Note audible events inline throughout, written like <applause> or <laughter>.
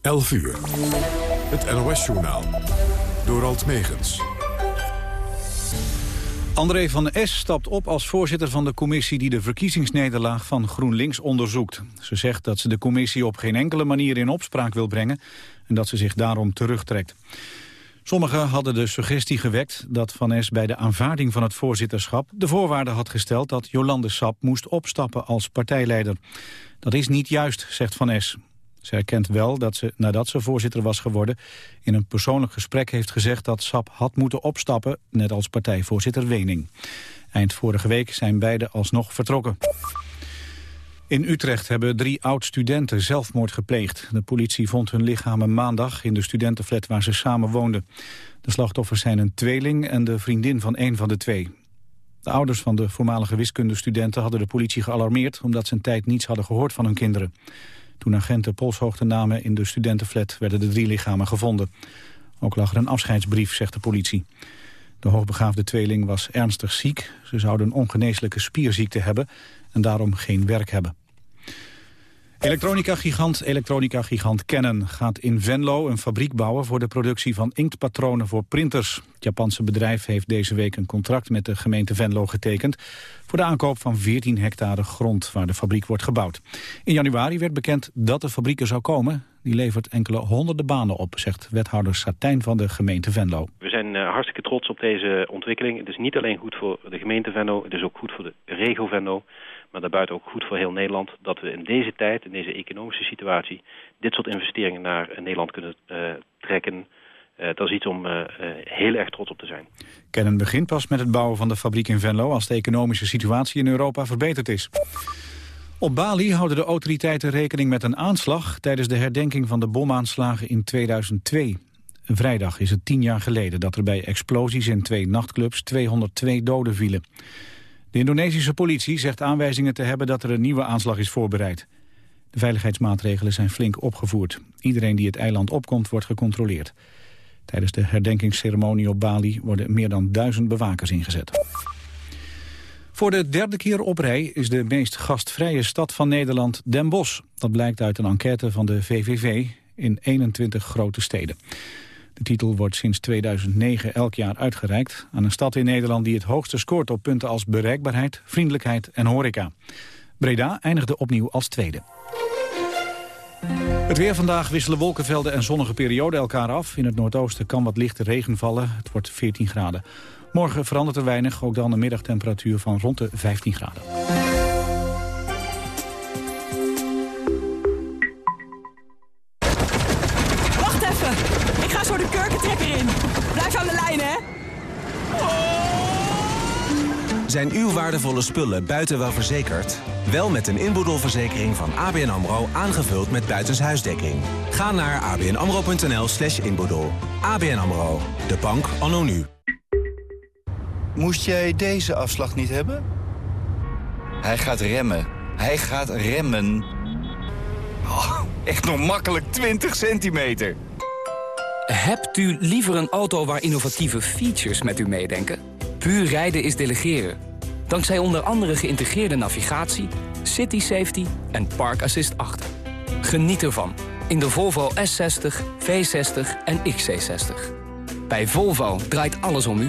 11 uur. Het NOS-journaal. Door Alt Megens. André van S. stapt op als voorzitter van de commissie die de verkiezingsnederlaag van GroenLinks onderzoekt. Ze zegt dat ze de commissie op geen enkele manier in opspraak wil brengen en dat ze zich daarom terugtrekt. Sommigen hadden de suggestie gewekt dat Van S. bij de aanvaarding van het voorzitterschap de voorwaarde had gesteld dat Jolande Sap moest opstappen als partijleider. Dat is niet juist, zegt Van S. Ze erkent wel dat ze, nadat ze voorzitter was geworden... in een persoonlijk gesprek heeft gezegd dat Sap had moeten opstappen... net als partijvoorzitter Wening. Eind vorige week zijn beide alsnog vertrokken. In Utrecht hebben drie oud-studenten zelfmoord gepleegd. De politie vond hun lichamen maandag in de studentenflat waar ze samen woonden. De slachtoffers zijn een tweeling en de vriendin van een van de twee. De ouders van de voormalige wiskundestudenten hadden de politie gealarmeerd... omdat ze een tijd niets hadden gehoord van hun kinderen. Toen agenten polshoogte namen in de studentenflat werden de drie lichamen gevonden. Ook lag er een afscheidsbrief, zegt de politie. De hoogbegaafde tweeling was ernstig ziek. Ze zouden een ongeneeslijke spierziekte hebben en daarom geen werk hebben. Elektronica-gigant Elektronica-gigant Canon gaat in Venlo een fabriek bouwen voor de productie van inktpatronen voor printers. Het Japanse bedrijf heeft deze week een contract met de gemeente Venlo getekend voor de aankoop van 14 hectare grond waar de fabriek wordt gebouwd. In januari werd bekend dat de fabriek er zou komen. Die levert enkele honderden banen op, zegt wethouder Satijn van de gemeente Venlo. We zijn uh, hartstikke trots op deze ontwikkeling. Het is niet alleen goed voor de gemeente Venlo, het is ook goed voor de regio Venlo maar daarbuiten ook goed voor heel Nederland... dat we in deze tijd, in deze economische situatie... dit soort investeringen naar Nederland kunnen uh, trekken. Uh, dat is iets om heel erg trots op te zijn. Kennen begint pas met het bouwen van de fabriek in Venlo... als de economische situatie in Europa verbeterd is. Op Bali houden de autoriteiten rekening met een aanslag... tijdens de herdenking van de bomaanslagen in 2002. Vrijdag is het tien jaar geleden dat er bij explosies in twee nachtclubs 202 doden vielen. De Indonesische politie zegt aanwijzingen te hebben dat er een nieuwe aanslag is voorbereid. De veiligheidsmaatregelen zijn flink opgevoerd. Iedereen die het eiland opkomt wordt gecontroleerd. Tijdens de herdenkingsceremonie op Bali worden meer dan duizend bewakers ingezet. Voor de derde keer op rij is de meest gastvrije stad van Nederland Den Bosch. Dat blijkt uit een enquête van de VVV in 21 grote steden. De titel wordt sinds 2009 elk jaar uitgereikt aan een stad in Nederland die het hoogste scoort op punten als bereikbaarheid, vriendelijkheid en horeca. Breda eindigde opnieuw als tweede. Het weer vandaag wisselen wolkenvelden en zonnige perioden elkaar af. In het noordoosten kan wat lichte regen vallen. Het wordt 14 graden. Morgen verandert er weinig, ook dan een middagtemperatuur van rond de 15 graden. Zijn uw waardevolle spullen buiten wel verzekerd? Wel met een inboedelverzekering van ABN AMRO aangevuld met buitenshuisdekking. Ga naar abnamro.nl slash inboedel. ABN AMRO, de bank anno nu. Moest jij deze afslag niet hebben? Hij gaat remmen. Hij gaat remmen. Oh, echt nog makkelijk 20 centimeter. Hebt u liever een auto waar innovatieve features met u meedenken? Puur rijden is delegeren. Dankzij onder andere geïntegreerde navigatie, city safety en park assist 8. Geniet ervan in de Volvo S60, V60 en XC60. Bij Volvo draait alles om u.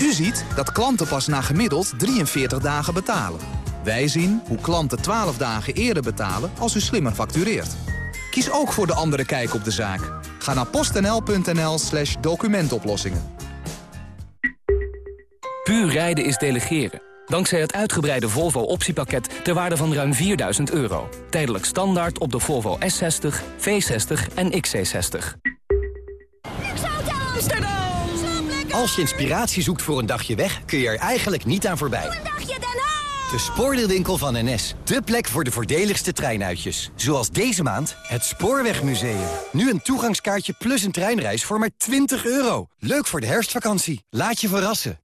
U ziet dat klanten pas na gemiddeld 43 dagen betalen. Wij zien hoe klanten 12 dagen eerder betalen als u slimmer factureert. Kies ook voor de andere kijk op de zaak. Ga naar postnl.nl slash documentoplossingen. Puur rijden is delegeren. Dankzij het uitgebreide Volvo optiepakket ter waarde van ruim 4000 euro. Tijdelijk standaard op de Volvo S60, V60 en XC60. Amsterdam! Als je inspiratie zoekt voor een dagje weg, kun je er eigenlijk niet aan voorbij. Een dagje Den Haag! De spoordeelwinkel van NS. De plek voor de voordeligste treinuitjes. Zoals deze maand het Spoorwegmuseum. Nu een toegangskaartje plus een treinreis voor maar 20 euro. Leuk voor de herfstvakantie. Laat je verrassen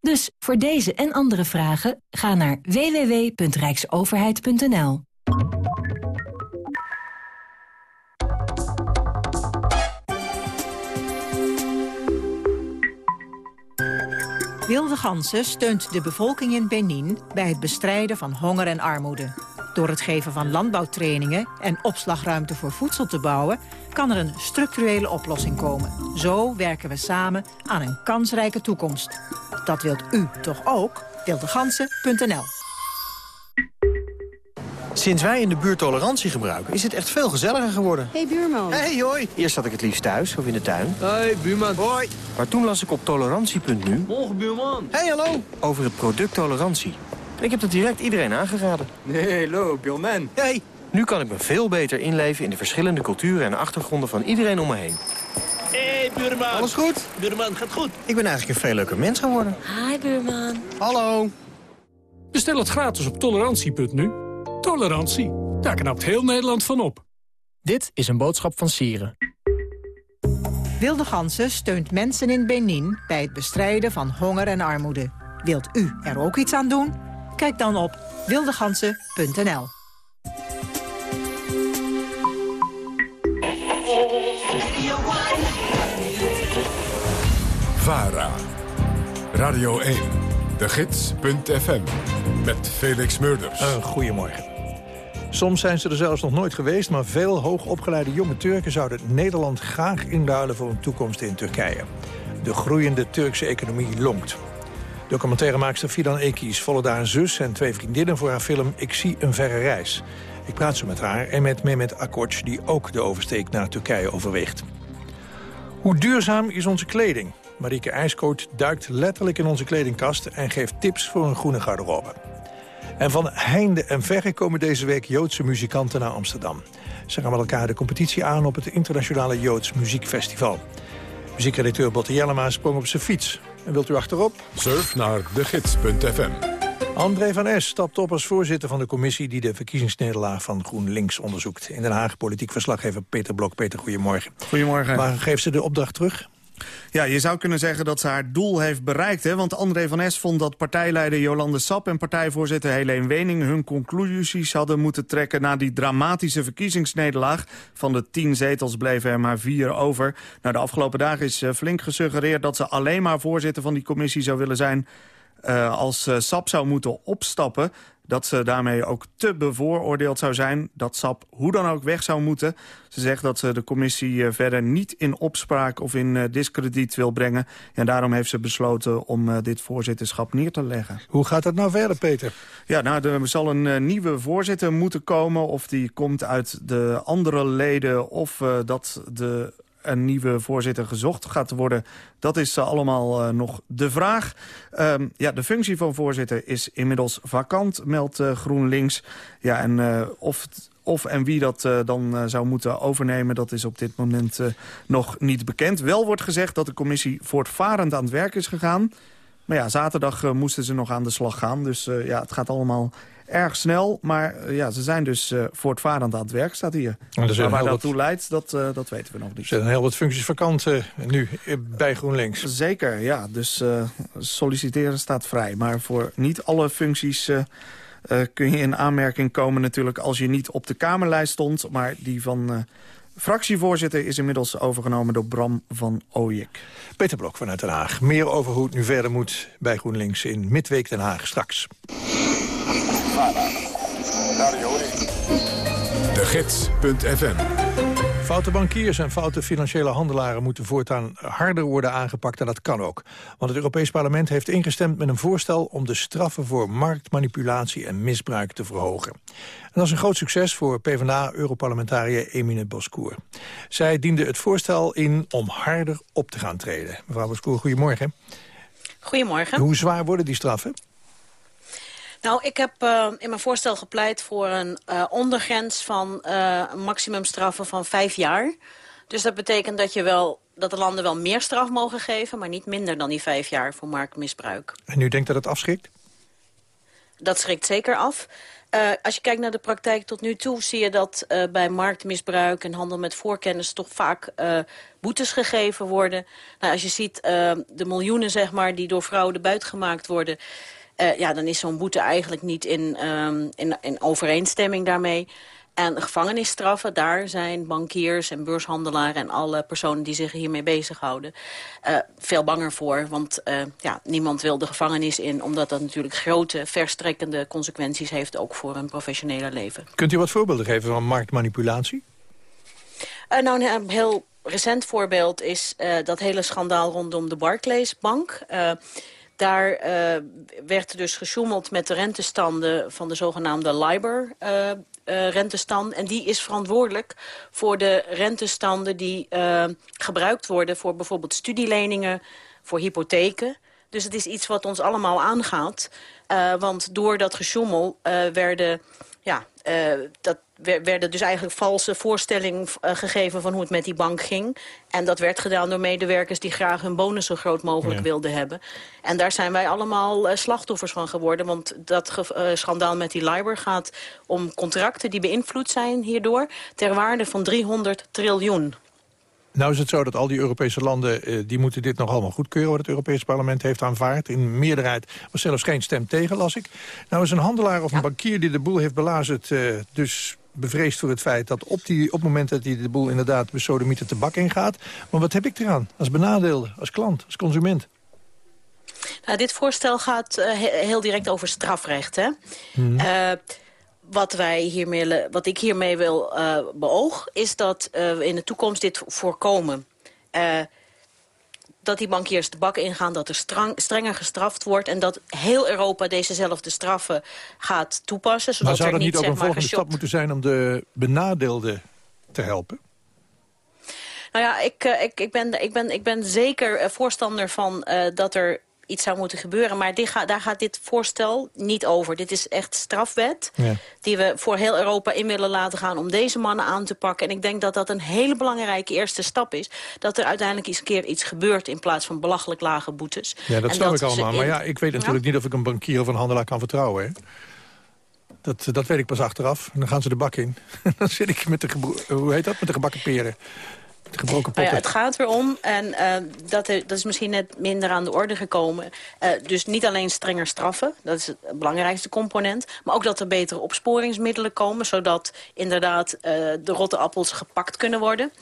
Dus voor deze en andere vragen ga naar www.rijksoverheid.nl. Wilde Gansen steunt de bevolking in Benin bij het bestrijden van honger en armoede. Door het geven van landbouwtrainingen en opslagruimte voor voedsel te bouwen... kan er een structurele oplossing komen. Zo werken we samen aan een kansrijke toekomst. Dat wilt u toch ook? Wildegansen.nl Sinds wij in de buurt tolerantie gebruiken, is het echt veel gezelliger geworden. hey, buurman. Hey, hoi. Eerst zat ik het liefst thuis of in de tuin. Hey, buurman. Hoi. Maar toen las ik op tolerantie.nu... Morgen, buurman. Hey, hallo. Over het product tolerantie. En ik heb dat direct iedereen aangeraden. Nee, hallo, buurman. Hey. Nu kan ik me veel beter inleven in de verschillende culturen en achtergronden van iedereen om me heen. Hey, buurman. Alles goed? Buurman, gaat goed. Ik ben eigenlijk een veel leuker mens geworden. Hi, buurman. Hallo. Bestel het gratis op tolerantie.nu. Tolerantie, daar knapt heel Nederland van op. Dit is een boodschap van Sieren. Wilde Gansen steunt mensen in Benin bij het bestrijden van honger en armoede. Wilt u er ook iets aan doen? Kijk dan op wildegansen.nl. VARA. Radio 1. De Gids.fm. Met Felix Murders. Een goedemorgen. Soms zijn ze er zelfs nog nooit geweest... maar veel hoogopgeleide jonge Turken zouden Nederland graag inruilen... voor een toekomst in Turkije. De groeiende Turkse economie lonkt. Documentairemaakster Fidan Ekies volgde haar zus en twee vriendinnen... voor haar film Ik zie een verre reis. Ik praat zo met haar en met Mehmet Akkoç... die ook de oversteek naar Turkije overweegt. Hoe duurzaam is onze kleding? Marieke IJskoot duikt letterlijk in onze kledingkast... en geeft tips voor een groene garderobe. En van heinde en verre komen deze week Joodse muzikanten naar Amsterdam. Ze gaan met elkaar de competitie aan op het Internationale Joods Muziekfestival. Muziekredacteur Botte Jellema sprong op zijn fiets. En wilt u achterop? Surf naar degids.fm. André van S. stapt op als voorzitter van de commissie... die de verkiezingsnederlaag van GroenLinks onderzoekt. In Den Haag politiek verslaggever Peter Blok. Peter, goedemorgen. Goedemorgen. Maar geeft ze de opdracht terug? Ja, je zou kunnen zeggen dat ze haar doel heeft bereikt. Hè? Want André van Es vond dat partijleider Jolande Sap... en partijvoorzitter Helene Wening hun conclusies hadden moeten trekken... na die dramatische verkiezingsnederlaag. Van de tien zetels bleven er maar vier over. Nou, de afgelopen dagen is eh, flink gesuggereerd... dat ze alleen maar voorzitter van die commissie zou willen zijn... Uh, als uh, SAP zou moeten opstappen dat ze daarmee ook te bevooroordeeld zou zijn... dat SAP hoe dan ook weg zou moeten. Ze zegt dat ze de commissie uh, verder niet in opspraak of in uh, discrediet wil brengen. En daarom heeft ze besloten om uh, dit voorzitterschap neer te leggen. Hoe gaat dat nou verder, Peter? Ja, nou, er zal een nieuwe voorzitter moeten komen. Of die komt uit de andere leden of dat de een nieuwe voorzitter gezocht gaat worden. Dat is uh, allemaal uh, nog de vraag. Um, ja, de functie van voorzitter is inmiddels vakant, meldt uh, GroenLinks. Ja, en of, of en wie dat dan zou moeten overnemen... dat is op dit moment nog niet bekend. Wel wordt gezegd dat de commissie voortvarend aan het werk is gegaan. Maar ja, zaterdag moesten ze nog aan de slag gaan. Dus ja, het gaat allemaal erg snel. Maar uh, ja, ze zijn dus uh, voortvarend aan het werk, staat hier. Maar waar dat toe leidt, dat, uh, dat weten we nog niet. Er zijn heel wat functies vakant nu bij GroenLinks. Zeker, ja. Dus solliciteren staat vrij. Maar voor niet alle functies... kun je in aanmerking komen natuurlijk als je niet op de Kamerlijst stond... maar die van fractievoorzitter is inmiddels overgenomen door Bram van Ooyek. Peter Blok vanuit Den Haag. Meer over hoe het nu verder moet bij GroenLinks in Midweek Den Haag straks. De Gids.fm Foute bankiers en foute financiële handelaren moeten voortaan harder worden aangepakt en dat kan ook. Want het Europees Parlement heeft ingestemd met een voorstel om de straffen voor marktmanipulatie en misbruik te verhogen. En dat is een groot succes voor PvdA-europarlementariër Emine Boskoer. Zij diende het voorstel in om harder op te gaan treden. Mevrouw Boskoer, goedemorgen. Goedemorgen. Hoe zwaar worden die straffen? Nou, ik heb uh, in mijn voorstel gepleit voor een uh, ondergrens van uh, maximumstraffen van vijf jaar. Dus dat betekent dat, je wel, dat de landen wel meer straf mogen geven... maar niet minder dan die vijf jaar voor marktmisbruik. En u denkt dat het afschrikt? Dat schrikt zeker af. Uh, als je kijkt naar de praktijk tot nu toe... zie je dat uh, bij marktmisbruik en handel met voorkennis... toch vaak uh, boetes gegeven worden. Nou, als je ziet de miljoenen zeg maar, die door fraude buitgemaakt worden... Uh, ja, dan is zo'n boete eigenlijk niet in, um, in, in overeenstemming daarmee. En gevangenisstraffen, daar zijn bankiers en beurshandelaren... en alle personen die zich hiermee bezighouden uh, veel banger voor. Want uh, ja, niemand wil de gevangenis in... omdat dat natuurlijk grote, verstrekkende consequenties heeft... ook voor een professionele leven. Kunt u wat voorbeelden geven van marktmanipulatie? Uh, nou, een heel recent voorbeeld is dat hele schandaal rondom de Barclays-bank... Daar uh, werd dus gesjoemeld met de rentestanden van de zogenaamde LIBOR-rentestand. Uh, uh, en die is verantwoordelijk voor de rentestanden die gebruikt worden... voor bijvoorbeeld studieleningen, voor hypotheken. Dus het is iets wat ons allemaal aangaat. want door dat gesjoemel werden... Ja, dat werden dus eigenlijk valse voorstellingen gegeven van hoe het met die bank ging. En dat werd gedaan door medewerkers die graag hun bonus zo groot mogelijk ja. wilden hebben. En daar zijn wij allemaal slachtoffers van geworden. Want dat schandaal met die LIBOR gaat om contracten die beïnvloed zijn hierdoor... ter waarde van 300 triljoen. Nou is het zo dat al die Europese landen, uh, die moeten dit nog allemaal goedkeuren... wat het Europese parlement heeft aanvaard. In meerderheid was zelfs geen stem tegen, las ik. Nou is een handelaar of een ja. bankier die de boel heeft belazerd... Uh, dus bevreesd voor het feit dat op, die, op het moment dat hij de boel inderdaad besodemieter tabak ingaat. Maar wat heb ik eraan als benadeelde, als klant, als consument? Nou, dit voorstel gaat uh, heel direct over strafrecht. Hè? Hmm. Uh, wat, wij hiermee, wat ik hiermee wil uh, beoog, is dat we in de toekomst dit voorkomen dat die bankiers de bak ingaan, dat er strang, strenger gestraft wordt... en dat heel Europa dezezelfde straffen gaat toepassen. Zodat maar zou dat er niet ook een volgende stap moeten zijn... om de benadeelden te helpen? Nou ja, ik, ik, ik, ben, ik, ben, ik ben zeker voorstander van uh, dat er iets zou moeten gebeuren. Maar ga, daar gaat dit voorstel niet over. Dit is echt strafwet ja. die we voor heel Europa in willen laten gaan... om deze mannen aan te pakken. En ik denk dat dat een hele belangrijke eerste stap is. Dat er uiteindelijk eens een keer iets gebeurt... in plaats van belachelijk lage boetes. Ja, dat en snap dat ik allemaal. in... Maar ja, ik weet natuurlijk ja? niet of ik een bankier of een handelaar kan vertrouwen. Hè? Dat, dat weet ik pas achteraf. En dan gaan ze de bak in. <laughs> dan zit ik met de, hoe heet dat? Met de gebakken peren. Gebroken nou ja, het gaat erom, en uh, dat, dat is misschien net minder aan de orde gekomen... Uh, dus niet alleen strenger straffen, dat is het belangrijkste component... maar ook dat er betere opsporingsmiddelen komen... zodat inderdaad uh, de rotte appels gepakt kunnen worden...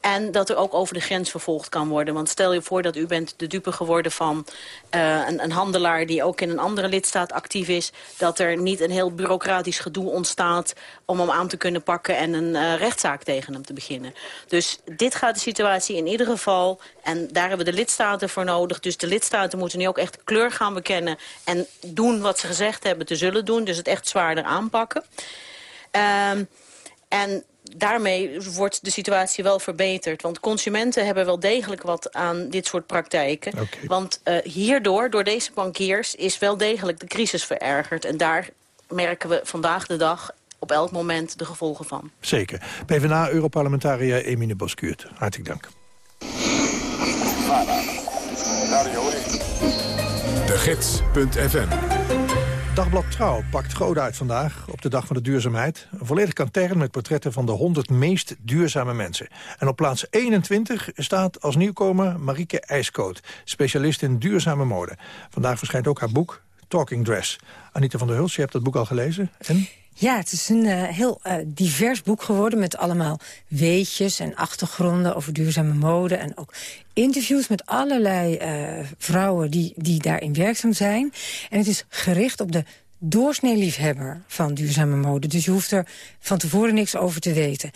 En dat er ook over de grens vervolgd kan worden. Want stel je voor dat u bent de dupe geworden van uh, een, een, handelaar... die ook in een andere lidstaat actief is. Dat er niet een heel bureaucratisch gedoe ontstaat... om hem aan te kunnen pakken en een uh, rechtszaak tegen hem te beginnen. Dus dit gaat de situatie in ieder geval... en daar hebben de lidstaten voor nodig. Dus de lidstaten moeten nu ook echt kleur gaan bekennen... en doen wat ze gezegd hebben te zullen doen. Dus het echt zwaarder aanpakken. Um, en daarmee wordt de situatie wel verbeterd. Want consumenten hebben wel degelijk wat aan dit soort praktijken. Okay. Want uh, hierdoor, door deze bankiers, is wel degelijk de crisis verergerd. En daar merken we vandaag de dag op elk moment de gevolgen van. Zeker. PvdA-europarlementariër Emine Boskuurt. Hartelijk dank. De Gids.fm Dagblad Trouw pakt groot uit vandaag op de Dag van de Duurzaamheid. Een volledig kantern met portretten van de 100 meest duurzame mensen. En op plaats 21 staat als nieuwkomer Marieke IJskoot, specialist in duurzame mode. Vandaag verschijnt ook haar boek Talking Dress. Anita van der Hulst, je hebt dat boek al gelezen. En? Ja, het is een uh, heel uh, divers boek geworden... met allemaal weetjes en achtergronden over duurzame mode... en ook interviews met allerlei uh, vrouwen die, die daarin werkzaam zijn. En het is gericht op de doorsnee liefhebber van duurzame mode. Dus je hoeft er van tevoren niks over te weten.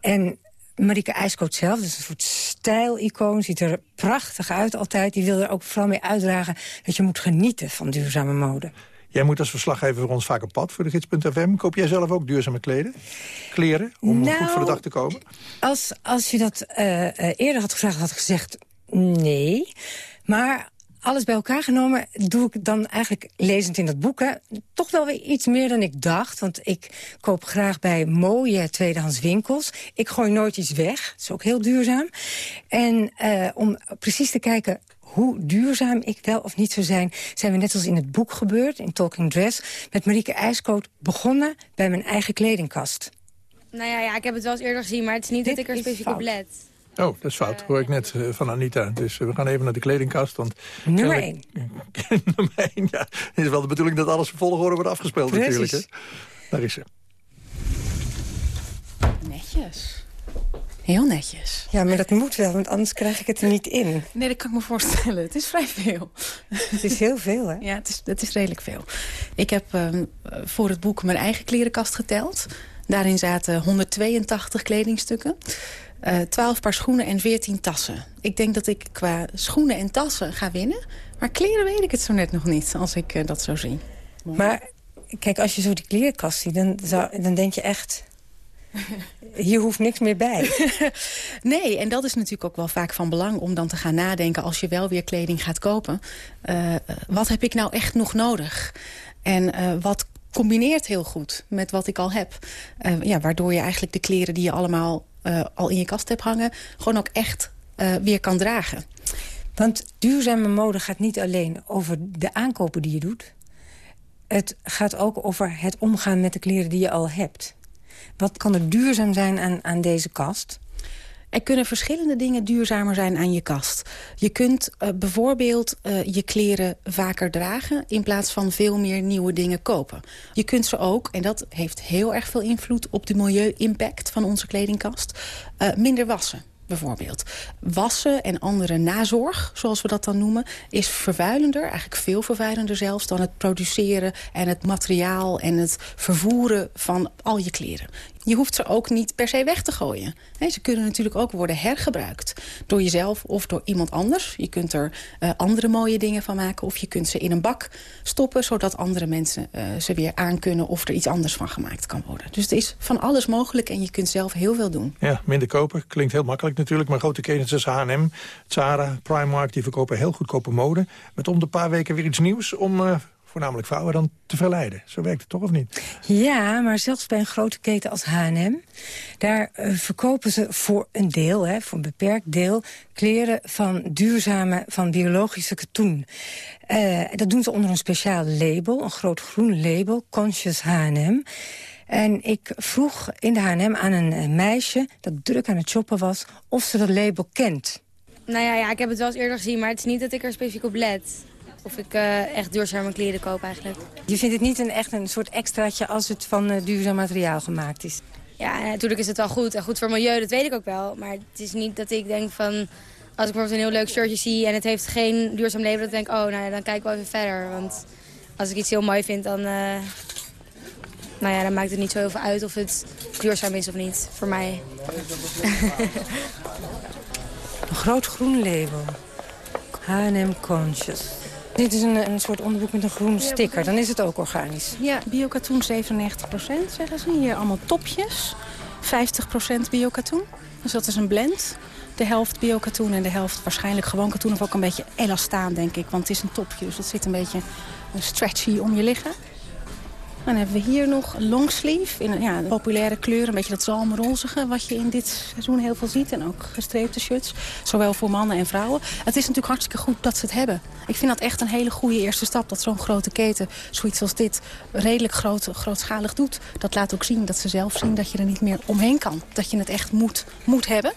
En Marieke IJskoot zelf, dus een soort stijlicoon, ziet er prachtig uit altijd. Die wil er ook vooral mee uitdragen dat je moet genieten van duurzame mode. Jij moet als verslaggever voor ons vaak op pad voor de gids.fm. Koop jij zelf ook duurzame kleden? Kleren, om Nou, goed voor de dag te komen? Als, als je dat eh, eh, eerder had gevraagd, had ik gezegd nee. Maar alles bij elkaar genomen doe ik dan eigenlijk, lezend in dat boek... Hè, toch wel weer iets meer dan ik dacht. Want ik koop graag bij mooie tweedehands winkels. Ik gooi nooit iets weg. Dat is ook heel duurzaam. En eh, om precies te kijken hoe duurzaam ik wel of niet zou zijn... zijn we net als in het boek gebeurd, in Talking Dress... met Marieke IJskoot begonnen bij mijn eigen kledingkast. Nou ja, ja, ik heb het wel eens eerder gezien, maar het is niet dat ik er specifiek op let. Oh, dat is fout. hoor ik net eh, van Anita. Dus eh, we gaan even naar de kledingkast. Want Nummer kennelijk- <laughs> Nummer één, ja. Het is wel de bedoeling dat alles in volgorde wordt afgespeeld Precies. natuurlijk. Hè? Daar is ze. Netjes. Heel netjes. Ja, maar dat moet wel, want anders krijg ik het er niet in. Nee, dat kan ik me voorstellen. Het is vrij veel. Het is heel veel, hè? Ja, het is, het is redelijk veel. Ik heb ehm, voor het boek mijn eigen klerenkast geteld. Daarin zaten 182 kledingstukken. eh 12 paar schoenen en 14 tassen. Ik denk dat ik qua schoenen en tassen ga winnen. Maar kleren weet ik het zo net nog niet, als ik eh, dat zo zie. Maar kijk, als je zo die klerenkast ziet, dan, zou, dan denk je echt... <laughs> Hier hoeft niks meer bij. <laughs> Nee, en dat is natuurlijk ook wel vaak van belang om dan te gaan nadenken... als je wel weer kleding gaat kopen. eh, wat heb ik nou echt nog nodig? En eh, wat combineert heel goed met wat ik al heb? Eh, ja, waardoor je eigenlijk de kleren die je allemaal al in je kast hebt hangen... gewoon ook echt weer kan dragen. Want duurzame mode gaat niet alleen over de aankopen die je doet. Het gaat ook over het omgaan met de kleren die je al hebt. Wat kan er duurzaam zijn aan, aan deze kast? Er kunnen verschillende dingen duurzamer zijn aan je kast. Je kunt eh, bijvoorbeeld eh, je kleren vaker dragen... in plaats van veel meer nieuwe dingen kopen. Je kunt ze ook, en dat heeft heel erg veel invloed... op de milieu-impact van onze kledingkast, eh, minder wassen. Bijvoorbeeld. Wassen en andere nazorg, zoals we dat dan noemen... is vervuilender, eigenlijk veel vervuilender zelfs... dan het produceren en het materiaal en het vervoeren van al je kleren. Je hoeft ze ook niet per se weg te gooien. Ze kunnen natuurlijk ook worden hergebruikt. Door jezelf of door iemand anders. Je kunt er eh, andere mooie dingen van maken. Of je kunt ze in een bak stoppen. Zodat andere mensen eh, ze weer aankunnen. Of er iets anders van gemaakt kan worden. Dus het is van alles mogelijk. En je kunt zelf heel veel doen. Ja, minder kopen. Klinkt heel makkelijk natuurlijk. Maar grote ketens zoals H&M, Zara, Primark... die verkopen heel goedkope mode. Met om de paar weken weer iets nieuws om... eh, voornamelijk vrouwen dan te verleiden. Zo werkt het toch, of niet? Ja, maar zelfs bij een grote keten als H&M... daar eh, verkopen ze voor een deel, hè, voor een beperkt deel... kleren van duurzame, van biologische katoen. Eh, dat doen ze onder een speciaal label, een groot groen label, Conscious H&M. En ik vroeg in de H&M aan een eh, meisje dat druk aan het shoppen was... of ze dat label kent. Nou ja, ja, ik heb het wel eens eerder gezien, maar het is niet dat ik er specifiek op let. Of ik eh, echt duurzame kleren koop eigenlijk. Je vindt het niet een, echt een soort extraatje als het van eh, duurzaam materiaal gemaakt is? Ja, natuurlijk is het wel goed. En goed voor het milieu, dat weet ik ook wel. Maar het is niet dat ik denk van... Als ik bijvoorbeeld een heel leuk shirtje zie en het heeft geen duurzaam label... dan denk ik, oh, nou ja, dan kijk ik wel even verder. Want als ik iets heel mooi vind, dan... eh, nou ja, dan maakt het niet zo heel veel uit of het duurzaam is of niet, voor mij. <laughs> Een groot groen label. H&M Conscious. Dit is een, een soort onderbroek met een groen sticker. Dan is het ook organisch. Ja, biokatoen 97% zeggen ze. Hier allemaal topjes. 50% biokatoen. Dus dat is een blend. De helft biokatoen en de helft waarschijnlijk gewoon katoen. Of ook een beetje elastaan, denk ik. Want het is een topje, dus het zit een beetje eh, stretchy om je liggen. Dan hebben we hier nog longsleeve. In ja, een populaire kleur, een beetje dat zalmrozige... wat je in dit seizoen heel veel ziet. En ook gestreepte shirts. Zowel voor mannen en vrouwen. Het is natuurlijk hartstikke goed dat ze het hebben. Ik vind dat echt een hele goede eerste stap. Dat zo'n grote keten, zoiets als dit, redelijk groot, grootschalig doet. Dat laat ook zien dat ze zelf zien dat je er niet meer omheen kan. Dat je het echt moet, moet hebben.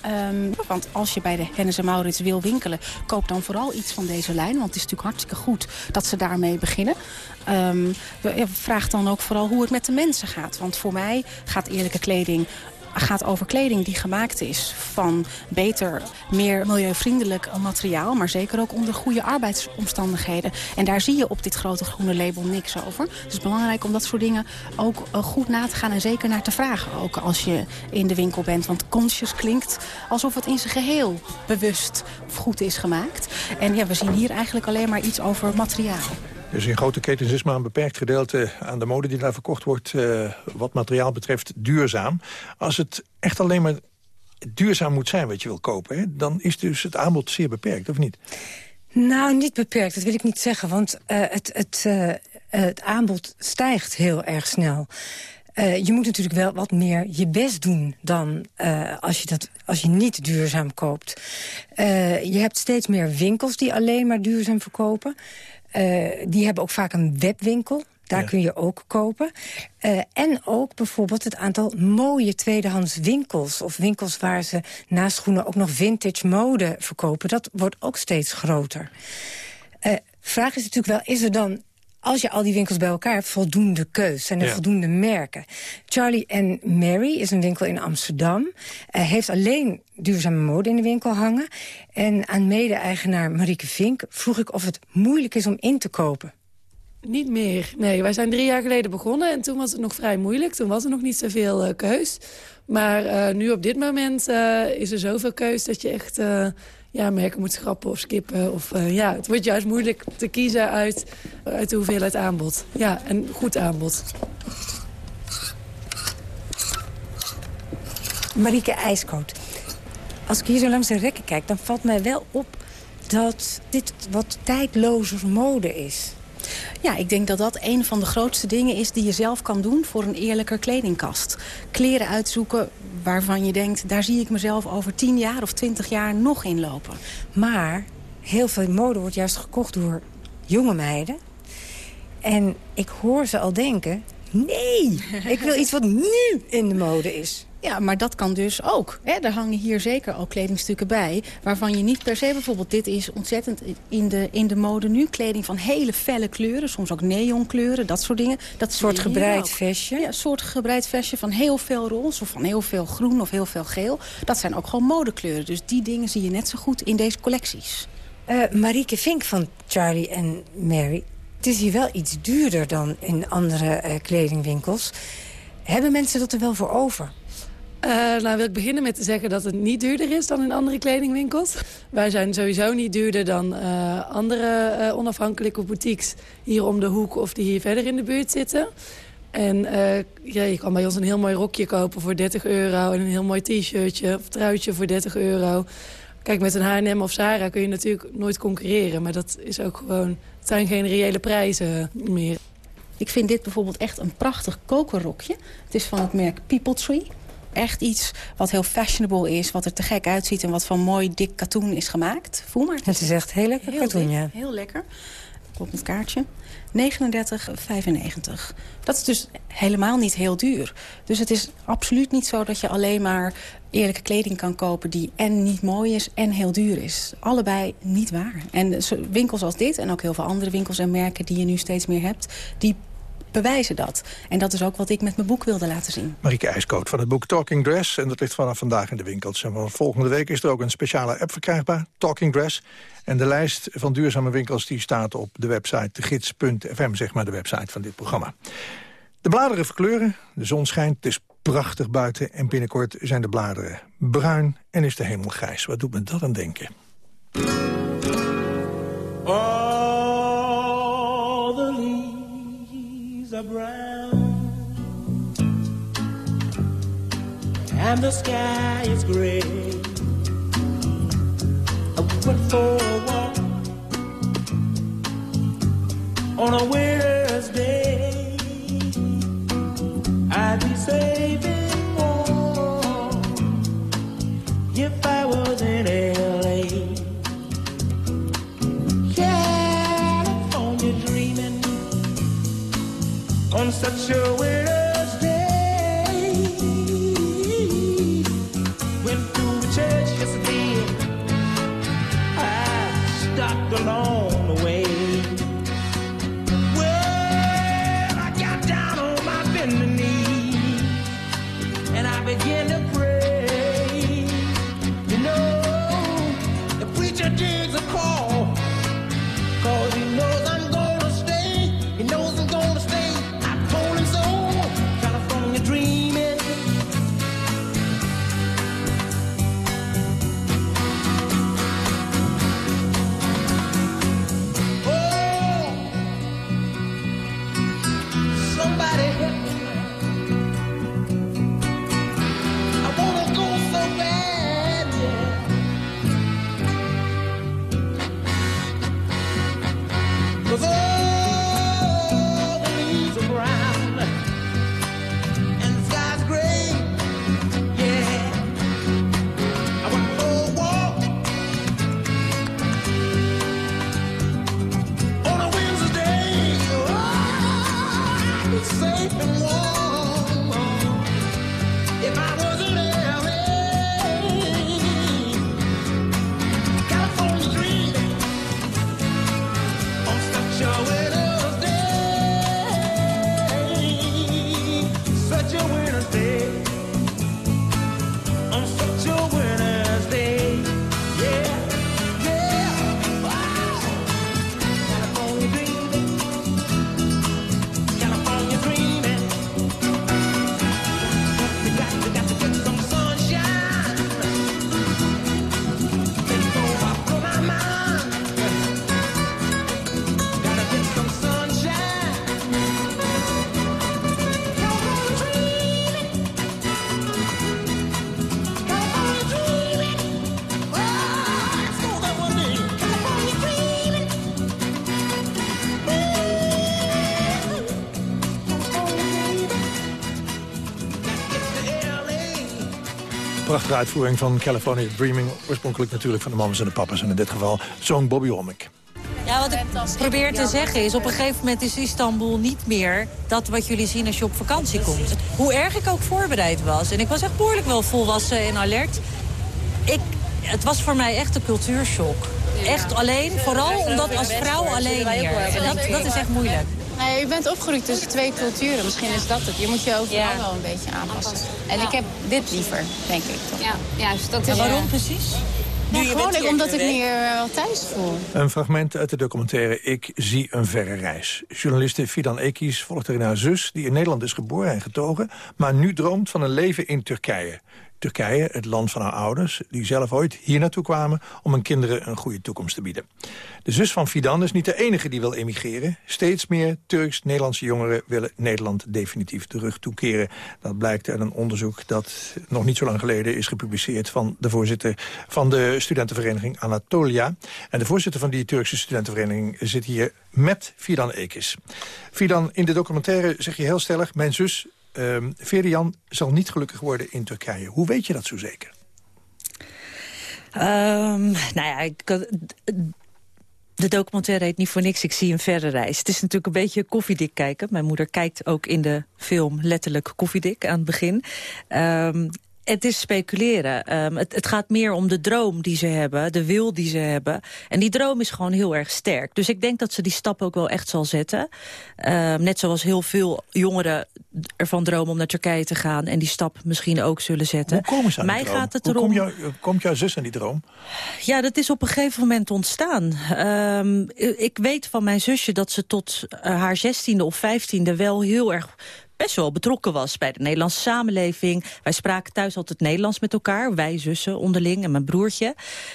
Ehm, want als je bij de Hennes en Maurits wil winkelen... koop dan vooral iets van deze lijn. Want het is natuurlijk hartstikke goed dat ze daarmee beginnen. Ja, vraag dan ook vooral hoe het met de mensen gaat. Want voor mij gaat eerlijke kleding gaat over kleding die gemaakt is van beter, meer milieuvriendelijk materiaal... maar zeker ook onder goede arbeidsomstandigheden. En daar zie je op dit grote groene label niks over. Dus het is belangrijk om dat soort dingen ook uh, goed na te gaan... en zeker naar te vragen, ook als je in de winkel bent. Want conscious klinkt alsof het in zijn geheel bewust goed is gemaakt. En ja, we zien hier eigenlijk alleen maar iets over materiaal. Dus in grote ketens is maar een beperkt gedeelte aan de mode die daar verkocht wordt... Uh, wat materiaal betreft duurzaam. Als het echt alleen maar duurzaam moet zijn wat je wil kopen... Hè, dan is dus het aanbod zeer beperkt, of niet? Nou, niet beperkt, dat wil ik niet zeggen. Want uh, het, het, uh, het aanbod stijgt heel erg snel. Je moet natuurlijk wel wat meer je best doen dan als, je dat, als je niet duurzaam koopt. Je hebt steeds meer winkels die alleen maar duurzaam verkopen. Die hebben ook vaak een webwinkel. Daar ja. kun je ook kopen. Uh, en ook bijvoorbeeld het aantal mooie tweedehands winkels. Of winkels waar ze naast schoenen ook nog vintage mode verkopen. Dat wordt ook steeds groter. Uh, vraag is natuurlijk wel, is er dan als je al die winkels bij elkaar hebt, voldoende keus. Zijn er ja. voldoende merken. Charlie and Mary is een winkel in Amsterdam. Uh, heeft alleen duurzame mode in de winkel hangen. En aan mede-eigenaar Marieke Vink vroeg ik of het moeilijk is om in te kopen. Niet meer. Nee, wij zijn drie jaar geleden begonnen en toen was het nog vrij moeilijk. Toen was er nog niet zoveel uh, keus. Maar uh, nu op dit moment uh, is er zoveel keus dat je echt ja, merken moet schrappen of skippen. Of, ja, het wordt juist moeilijk te kiezen uit, uit de hoeveelheid aanbod. Ja, en goed aanbod. Marieke IJskoot. Als ik hier zo langs de rekken kijk, dan valt mij wel op dat dit wat tijdlozer mode is. Ja, ik denk dat dat een van de grootste dingen is die je zelf kan doen voor een eerlijker kledingkast. Kleren uitzoeken waarvan je denkt, daar zie ik mezelf over 10 jaar of 20 jaar nog in lopen. Maar heel veel mode wordt juist gekocht door jonge meiden. En ik hoor ze al denken, nee, ik wil iets wat nu in de mode is. Ja, maar dat kan dus ook. Hè? Er hangen hier zeker ook kledingstukken bij... waarvan je niet per se bijvoorbeeld... dit is ontzettend in de, in de mode nu. Kleding van hele felle kleuren, soms ook neonkleuren, dat soort dingen. Dat soort gebreid vestje? Ja, een soort gebreid vestje van heel veel roze... of van heel veel groen of heel veel geel. Dat zijn ook gewoon modekleuren. Dus die dingen zie je net zo goed in deze collecties. Uh, Marieke Vink van Charlie en Mary... het is hier wel iets duurder dan in andere uh, kledingwinkels. Hebben mensen dat er wel voor over? Uh, nou wil ik beginnen met te zeggen dat het niet duurder is dan in andere kledingwinkels. Wij zijn sowieso niet duurder dan uh, andere uh, onafhankelijke boutiques hier om de hoek of die hier verder in de buurt zitten. En ja, je kan bij ons een heel mooi rokje kopen voor 30 euro en een heel mooi t-shirtje of truitje voor 30 euro. Kijk, met een H&M of Zara kun je natuurlijk nooit concurreren, maar dat is ook gewoon, het zijn geen reële prijzen meer. Ik vind dit bijvoorbeeld echt een prachtig kokerrokje. Het is van het merk People Tree echt iets wat heel fashionable is, wat er te gek uitziet... en wat van mooi dik katoen is gemaakt. Voel maar. Het is echt heel lekker heel katoen, ja. Heel lekker. Op het kaartje. 39,95. Dat is dus helemaal niet heel duur. Dus het is absoluut niet zo dat je alleen maar eerlijke kleding kan kopen... die en niet mooi is en heel duur is. Allebei niet waar. En winkels als dit en ook heel veel andere winkels en merken... die je nu steeds meer hebt, die bewijzen dat. En dat is ook wat ik met mijn boek wilde laten zien. Marieke IJskoot van het boek Talking Dress. En dat ligt vanaf vandaag in de winkels. En van volgende week is er ook een speciale app verkrijgbaar, Talking Dress. En de lijst van duurzame winkels die staat op de website gids.fm, zeg maar de website van dit programma. De bladeren verkleuren, de zon schijnt, het is prachtig buiten... en binnenkort zijn de bladeren bruin en is de hemel grijs. Wat doet me dat aan denken? Are brown and the sky is gray. I went for a walk on a winter's day. I'd be saving more if I was in LA. On such a winter's day. Went to the church yesterday. I stopped along the way. Well, I got down on my bending knee and I began to prachtige uitvoering van California Dreaming. Oorspronkelijk natuurlijk van de mamas en de papas. En in dit geval zong Bobby Womack. Ja, wat ik probeer te zeggen is, op een gegeven moment is Istanbul niet meer dat wat jullie zien als je op vakantie komt. Hoe erg ik ook voorbereid was, en ik was echt behoorlijk wel volwassen en alert. Ik, het was voor mij echt een cultuurshock. Echt alleen, vooral omdat als vrouw alleen hier. En dat, dat is echt moeilijk. Nee, je bent opgegroeid tussen twee culturen. Misschien is dat het. Je moet je overal Ja. wel een beetje aanpassen. En ik heb dit liever, denk ik toch? Ja, juist. Dat En waarom precies? Ja, gewoon omdat ik hier wel thuis voel. Een fragment uit de documentaire Ik zie een verre reis. Journaliste Fidan Ekis volgt erin haar zus... die in Nederland is geboren en getogen... maar nu droomt van een leven in Turkije. Turkije, het land van haar ouders... die zelf ooit hier naartoe kwamen... om hun kinderen een goede toekomst te bieden. De zus van Fidan is niet de enige die wil emigreren. Steeds meer Turks-Nederlandse jongeren willen Nederland definitief de rug toekeren. Dat blijkt uit een onderzoek dat nog niet zo lang geleden is gepubliceerd... van de voorzitter van de studentenvereniging Anatolia. En de voorzitter van die Turkse studentenvereniging zit hier met Fidan Ekis. Fidan, in de documentaire zeg je heel stellig... mijn zus ehm Ferian zal niet gelukkig worden in Turkije. Hoe weet je dat zo zeker? Ehm, nou ja, ik, kan- de documentaire heet niet voor niks, ik zie een verre reis. Het is natuurlijk een beetje koffiedik kijken. Mijn moeder kijkt ook in de film letterlijk koffiedik aan het begin. Ehm, het is speculeren. Ehm, het, het gaat meer om de droom die ze hebben, de wil die ze hebben. En die droom is gewoon heel erg sterk. Dus ik denk dat ze die stap ook wel echt zal zetten. Ehm, net zoals heel veel jongeren ervan dromen om naar Turkije te gaan... en die stap misschien ook zullen zetten. Hoe komen ze aan Mij die droom? gaat het Hoe erom... kom jou- komt jouw zus aan die droom? Ja, dat is op een gegeven moment ontstaan. Ehm, ik weet van mijn zusje dat ze tot eh, haar zestiende of vijftiende wel heel erg best wel betrokken was bij de Nederlandse samenleving. Wij spraken thuis altijd Nederlands met elkaar. Wij zussen onderling en mijn broertje.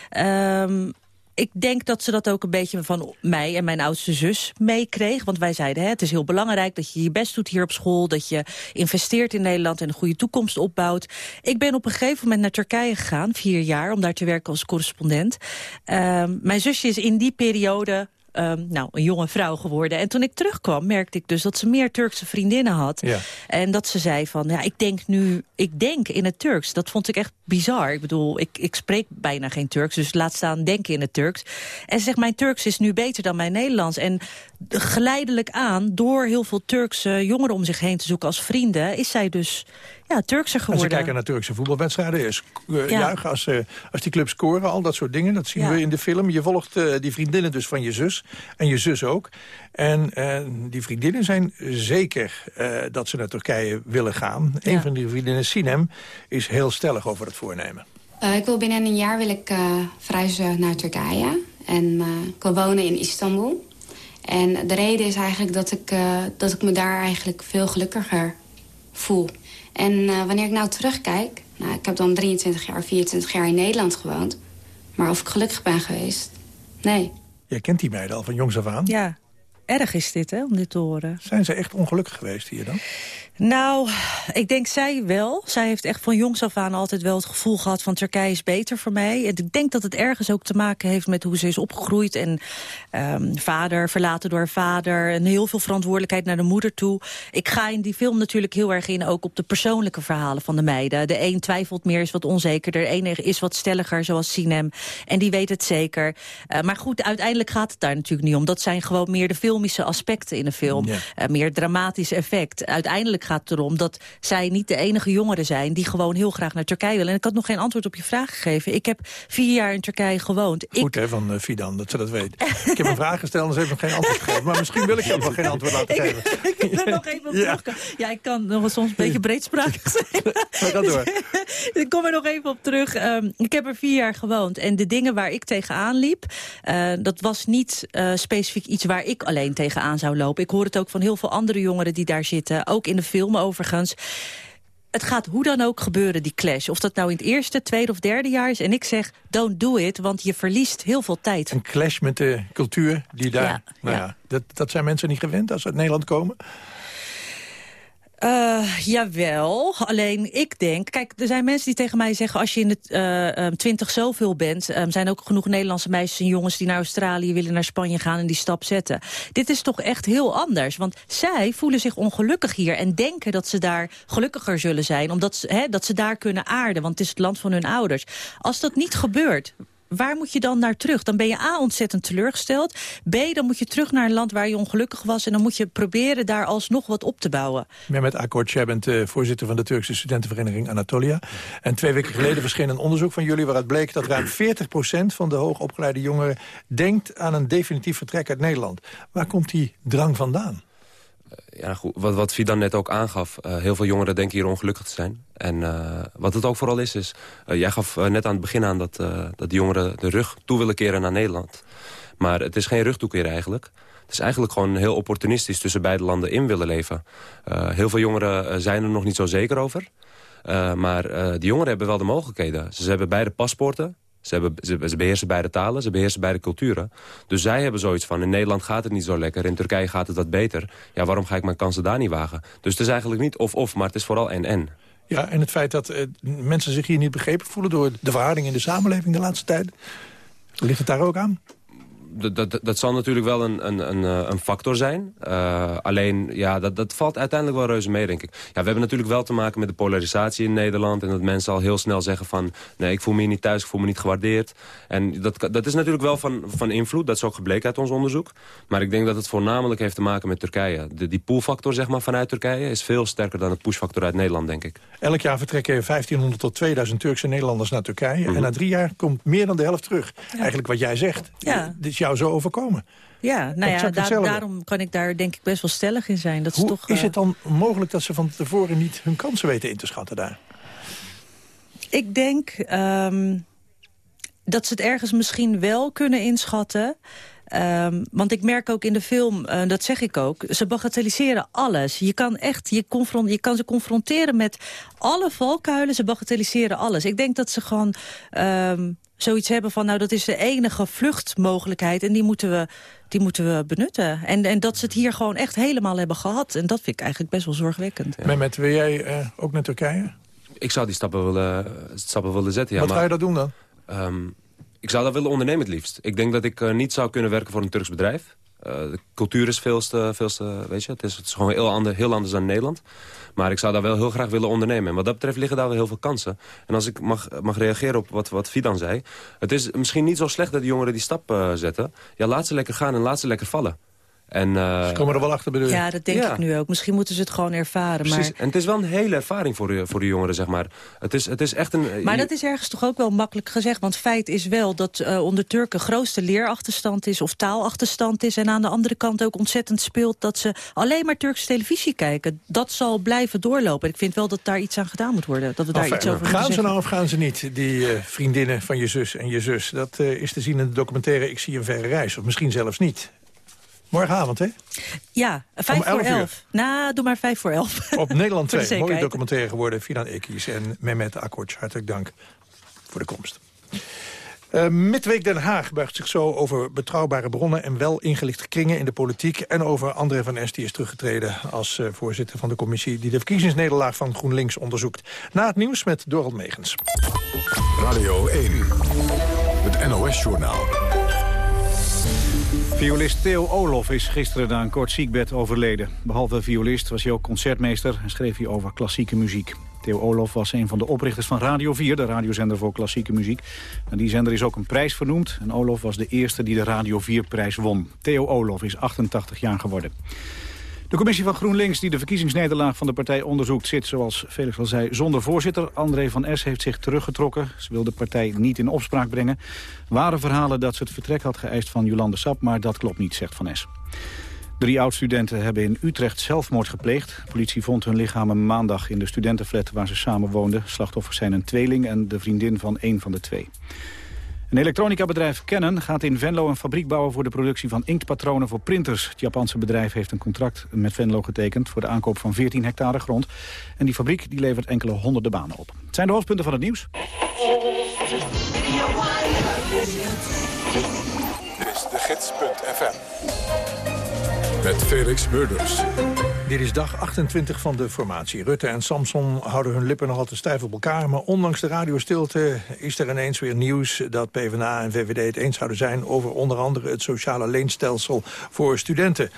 Ehm, ik denk dat ze dat ook een beetje van mij en mijn oudste zus meekreeg. Want wij zeiden, hè, het is heel belangrijk dat je je best doet hier op school. Dat je investeert in Nederland en een goede toekomst opbouwt. Ik ben op een gegeven moment naar Turkije gegaan, vier jaar, om daar te werken als correspondent. Ehm, mijn zusje is in die periode ehm, nou, een jonge vrouw geworden. En toen ik terugkwam, merkte ik dus dat ze meer Turkse vriendinnen had. Ja. En dat ze zei van, ja, ik denk nu, ik denk in het Turks. Dat vond ik echt bizar. Ik bedoel, ik, ik spreek bijna geen Turks, dus laat staan denken in het Turks. En ze zegt, mijn Turks is nu beter dan mijn Nederlands. En geleidelijk aan, door heel veel Turkse jongeren om zich heen te zoeken als vrienden, is zij dus ja, Turkser Als je geworden. kijkt naar Turkse voetbalwedstrijden, is uh, Ja. juichen als, eh, als die clubs scoren, al dat soort dingen. Dat zien Ja. we in de film. Je volgt eh, die vriendinnen dus van je zus en je zus ook. En eh, die vriendinnen zijn zeker eh, dat ze naar Turkije willen gaan. Een van die vriendinnen, Sinem, is heel stellig over het voornemen. Eh, ik wil binnen een jaar wil ik eh, verhuizen naar Turkije. En eh, ik wil wonen in Istanbul. En de reden is eigenlijk dat ik, eh, dat ik me daar eigenlijk veel gelukkiger voel. En eh, wanneer ik nou terugkijk... Nou, ik heb dan 23 jaar, 24 jaar in Nederland gewoond. Maar of ik gelukkig ben geweest? Nee. Jij kent die meiden al van jongs af aan. Ja, erg is dit, hè, om dit te horen. Zijn ze echt ongelukkig geweest hier dan? Nou, ik denk zij wel. Zij heeft echt van jongs af aan altijd wel het gevoel gehad van Turkije is beter voor mij. En ik denk dat het ergens ook te maken heeft met hoe ze is opgegroeid. En ehm, vader, verlaten door haar vader. En heel veel verantwoordelijkheid naar de moeder toe. Ik ga in die film natuurlijk heel erg in ook op de persoonlijke verhalen van de meiden. De een twijfelt meer, is wat onzekerder. De ene is wat stelliger, zoals Sinem. En die weet het zeker. Eh, maar goed, uiteindelijk gaat het daar natuurlijk niet om. Dat zijn gewoon meer de filmische aspecten in de film. Ja. Eh, meer dramatisch effect. Uiteindelijk gaat het erom dat zij niet de enige jongeren zijn... die gewoon heel graag naar Turkije willen. En ik had nog geen antwoord op je vraag gegeven. Ik heb vier jaar in Turkije gewoond. Goed hè, van uh, Fidan, dat ze dat weet. <laughs> ik heb een vraag gesteld en ze heeft nog geen antwoord gegeven. Maar misschien wil ik je ook nog geen antwoord laten Ik- geven. <laughs> ik wil er nog even op Ja. terugkomen. Ja, ik kan nog soms een beetje breedsprakig <laughs> zijn. Maar ga door. <laughs> ik kom er nog even op terug. Ehm, ik heb er vier jaar gewoond. En de dingen waar ik tegenaan liep... eh, dat was niet eh, specifiek iets waar ik alleen tegenaan zou lopen. Ik hoor het ook van heel veel andere jongeren die daar zitten. Ook in de film overigens. Het gaat hoe dan ook gebeuren, die clash. Of dat nou in het eerste, tweede of derde jaar is. En ik zeg, don't do it, want je verliest heel veel tijd. Een clash met de cultuur die daar... Ja, nou ja, dat, dat zijn mensen niet gewend als ze uit Nederland komen. Uh, jawel, alleen ik denk... Kijk, er zijn mensen die tegen mij zeggen... als je in de uh, um, 20 zoveel bent... Um, zijn ook genoeg Nederlandse meisjes en jongens... die naar Australië willen, naar Spanje gaan en die stap zetten. Dit is toch echt heel anders. Want zij voelen zich ongelukkig hier... en denken dat ze daar gelukkiger zullen zijn. Omdat ze, dat ze daar kunnen aarden, want het is het land van hun ouders. Als dat niet gebeurt, waar moet je dan naar terug? Dan ben je A, ontzettend teleurgesteld. B, dan moet je terug naar een land waar je ongelukkig was... en dan moet je proberen daar alsnog wat op te bouwen. Mehmet Akkoord, jij bent uh, voorzitter van de Turkse studentenvereniging Anatolia. En twee weken geleden verscheen een onderzoek van jullie... waaruit bleek dat ruim 40% van de hoogopgeleide jongeren... denkt aan een definitief vertrek uit Nederland. Waar komt die drang vandaan? Ja, goed, wat, wat Fidan net ook aangaf, uh, heel veel jongeren denken hier ongelukkig te zijn. En uh, wat het ook vooral is, is... Uh, jij gaf net aan het begin aan dat, dat de jongeren de rug toe willen keren naar Nederland. Maar het is geen rugtoekeer eigenlijk. Het is eigenlijk gewoon heel opportunistisch tussen beide landen in willen leven. heel veel jongeren zijn er nog niet zo zeker over. maar die jongeren hebben wel de mogelijkheden. Ze hebben beide paspoorten. Ze, beheersen beide talen, ze beheersen beide culturen. Dus zij hebben zoiets van, in Nederland gaat het niet zo lekker... in Turkije gaat het wat beter. Ja, waarom ga ik mijn kansen daar niet wagen? Dus het is eigenlijk niet of-of, maar het is vooral en-en. Ja, en het feit dat uh, mensen zich hier niet begrepen voelen... door de verhouding in de samenleving de laatste tijd... ligt het daar ook aan? Dat, dat, dat zal natuurlijk wel een, een, een, eh, een factor zijn. Uh, alleen, ja, dat, dat valt uiteindelijk wel reuze mee, denk ik. Ja, we hebben natuurlijk wel te maken met de polarisatie in Nederland... en dat mensen al heel snel zeggen van... nee, ik voel me hier niet thuis, ik voel me niet gewaardeerd. En dat, dat is natuurlijk wel van, van invloed, dat is ook gebleken uit ons onderzoek. Maar ik denk dat het voornamelijk heeft te maken met Turkije. De, die poolfactor zeg maar, vanuit Turkije is veel sterker dan het pushfactor uit Nederland, denk ik. Elk jaar vertrekken 1500 tot 2000 Turkse Nederlanders naar Turkije. En mhm. na drie jaar komt meer dan de helft terug. Eigenlijk wat jij zegt. Ja. Dit is jou zo overkomen. Ja, nou ja, daar, daarom kan ik daar denk ik best wel stellig in zijn. Dat Hoe is, toch, is het dan mogelijk dat ze van tevoren niet hun kansen weten in te schatten daar? Ik denk um, dat ze het ergens misschien wel kunnen inschatten... Um, want ik merk ook in de film, uh, dat zeg ik ook, ze bagatelliseren alles. Je kan echt, je, confront, je kan ze confronteren met alle valkuilen, ze bagatelliseren alles. Ik denk dat ze gewoon um, zoiets hebben van... nou, dat is de enige vluchtmogelijkheid en die moeten we, die moeten we benutten. En, en dat ze het hier gewoon echt helemaal hebben gehad. En dat vind ik eigenlijk best wel zorgwekkend. Ja. Mehmet, wil jij uh, ook naar Turkije? Ik zou die stappen willen, stappen willen zetten, ja. Wat maar, ga je dat doen dan? Um, ik zou dat willen ondernemen het liefst. Ik denk dat ik uh, niet zou kunnen werken voor een Turks bedrijf. Uh, de cultuur is veel te, weet je, het is, het is gewoon heel, ander, heel anders dan Nederland. Maar ik zou daar wel heel graag willen ondernemen. En wat dat betreft liggen daar wel heel veel kansen. En als ik mag, mag reageren op wat, wat Fidan zei. Het is misschien niet zo slecht dat de jongeren die stap uh, zetten. Ja, laat ze lekker gaan en laat ze lekker vallen. En, uh, ze komen er wel achter, bedoel je? Ja, dat denk ja. ik nu ook. Misschien moeten ze het gewoon ervaren. Precies. Maar... En het is wel een hele ervaring voor de, voor de jongeren, zeg maar. Het is, het is echt een... Maar dat is ergens toch ook wel makkelijk gezegd. Want feit is wel dat uh, onder Turken grootste leerachterstand is... of taalachterstand is. En aan de andere kant ook ontzettend speelt... dat ze alleen maar Turkse televisie kijken. Dat zal blijven doorlopen. Ik vind wel dat daar iets aan gedaan moet worden. Dat we daar iets over Gaan ze nou of gaan ze niet, die uh, vriendinnen van je zus en je zus? Dat uh, is te zien in de documentaire Ik zie een verre reis. Of misschien zelfs niet. Morgenavond, hè? Ja, vijf voor elf. Nou, doe maar vijf voor elf. Op <laughs> Nederland 2. Mooie documentaire geworden. Finan Ekies en Mehmet Akkoord. Hartelijk dank voor de komst. Uh, Midweek Den Haag buigt zich zo over betrouwbare bronnen... en wel ingelichte kringen in de politiek... en over André van Est, die is teruggetreden als uh, voorzitter van de commissie... die de verkiezingsnederlaag van GroenLinks onderzoekt. Na het nieuws met Dorald Megens. Radio 1, het NOS-journaal. Violist Theo Olof is gisteren na een kort ziekbed overleden. Behalve violist was hij ook concertmeester en schreef hij over klassieke muziek. Theo Olof was een van de oprichters van Radio 4, de radiozender voor klassieke muziek. En die zender is ook een prijs vernoemd. En Olof was de eerste die de Radio 4-prijs won. Theo Olof is 88 jaar geworden. De commissie van GroenLinks die de verkiezingsnederlaag van de partij onderzoekt... zit, zoals Felix al zei, zonder voorzitter. André van S heeft zich teruggetrokken. Ze wil de partij niet in opspraak brengen. Waren verhalen dat ze het vertrek had geëist van Jolande Sap... maar dat klopt niet, zegt Van S. Drie oud-studenten hebben in Utrecht zelfmoord gepleegd. Politie vond hun lichamen maandag in de studentenflat waar ze samen woonden. Slachtoffers zijn een tweeling en de vriendin van één van de twee. Een elektronica-bedrijf Canon gaat in Venlo een fabriek bouwen voor de productie van inktpatronen voor printers. Het Japanse bedrijf heeft een contract met Venlo getekend voor de aankoop van 14 hectare grond. En die fabriek die levert enkele honderden banen op. Het zijn de hoofdpunten van het nieuws. Dit is de gids.fm met Felix Murders. Dit is dag 28 van de formatie. Rutte en Samson houden hun lippen nog altijd stijf op elkaar... maar ondanks de radiostilte is er ineens weer nieuws... dat PvdA en VVD het eens zouden zijn... over onder andere het sociale leenstelsel voor studenten.